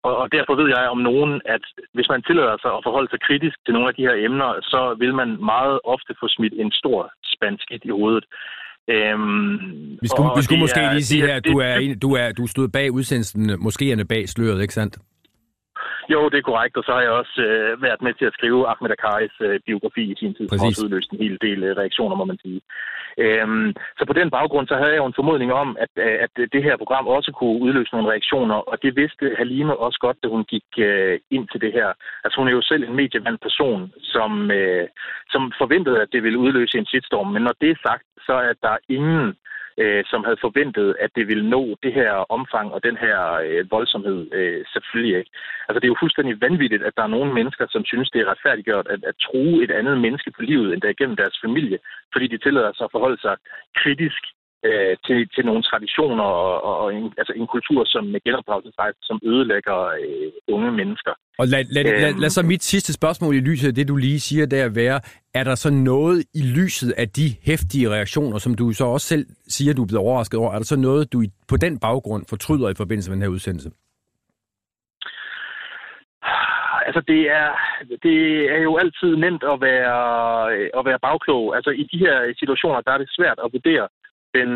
Og, og derfor ved jeg om nogen, at hvis man tillader sig at forholde sig kritisk til nogle af de her emner, så vil man meget ofte få smidt en stor spand skidt i hovedet. Øhm, vi skulle, vi skulle måske er, lige sige her, at du er, du er du stod bag udsendelsen, moskéerne bag sløret, ikke sandt? Jo, det er korrekt, og så har jeg også øh, været med til at skrive Ahmed Akaris øh, biografi i sin tid, som også udløst en hel del øh, reaktioner, må man sige. Øhm, så på den baggrund, så havde jeg jo en formodning om, at, øh, at det her program også kunne udløse nogle reaktioner, og det vidste Halime også godt, da hun gik øh, ind til det her. Altså hun er jo selv en medievandt person, som, øh, som forventede, at det ville udløse en shitstorm, men når det er sagt, så er der ingen øh, som havde forventet, at det ville nå det her omfang og den her øh, voldsomhed øh, selvfølgelig ikke. Altså det er jo fuldstændig vanvittigt, at der er nogle mennesker, som synes, det er retfærdiggjort at, at true et andet menneske på livet, end der gennem deres familie, fordi de tillader sig at forholde sig kritisk øh, til, til nogle traditioner og, og, og en, altså en kultur, som med genopdragelsesrejse, som ødelægger øh, unge mennesker. Og lad, lad, lad, lad, lad så mit sidste spørgsmål i lyset af det, du lige siger der være, er der så noget i lyset af de hæftige reaktioner, som du så også selv siger, du er blevet overrasket over, er der så noget, du på den baggrund fortryder i forbindelse med den her udsendelse? Altså, det er, det er jo altid nemt at være, at være bagklog. Altså, i de her situationer, der er det svært at vurdere, den,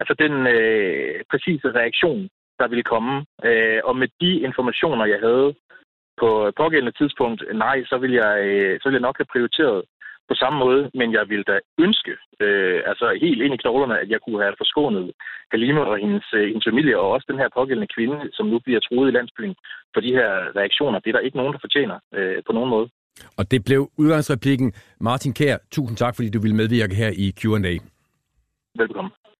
altså den øh, præcise reaktion, der ville komme. Øh, og med de informationer, jeg havde på pågældende tidspunkt, nej, så ville jeg, øh, så ville jeg nok have prioriteret på samme måde, men jeg ville da ønske, øh, altså helt ind i knoglerne, at jeg kunne have forskånet Halima og hendes, øh, hendes familie, og også den her pågældende kvinde, som nu bliver truet i landsbyen for de her reaktioner. Det er der ikke nogen, der fortjener øh, på nogen måde. Og det blev udgangsreplikken. Martin Kær, tusind tak, fordi du ville medvirke her i Q&A. Velkommen.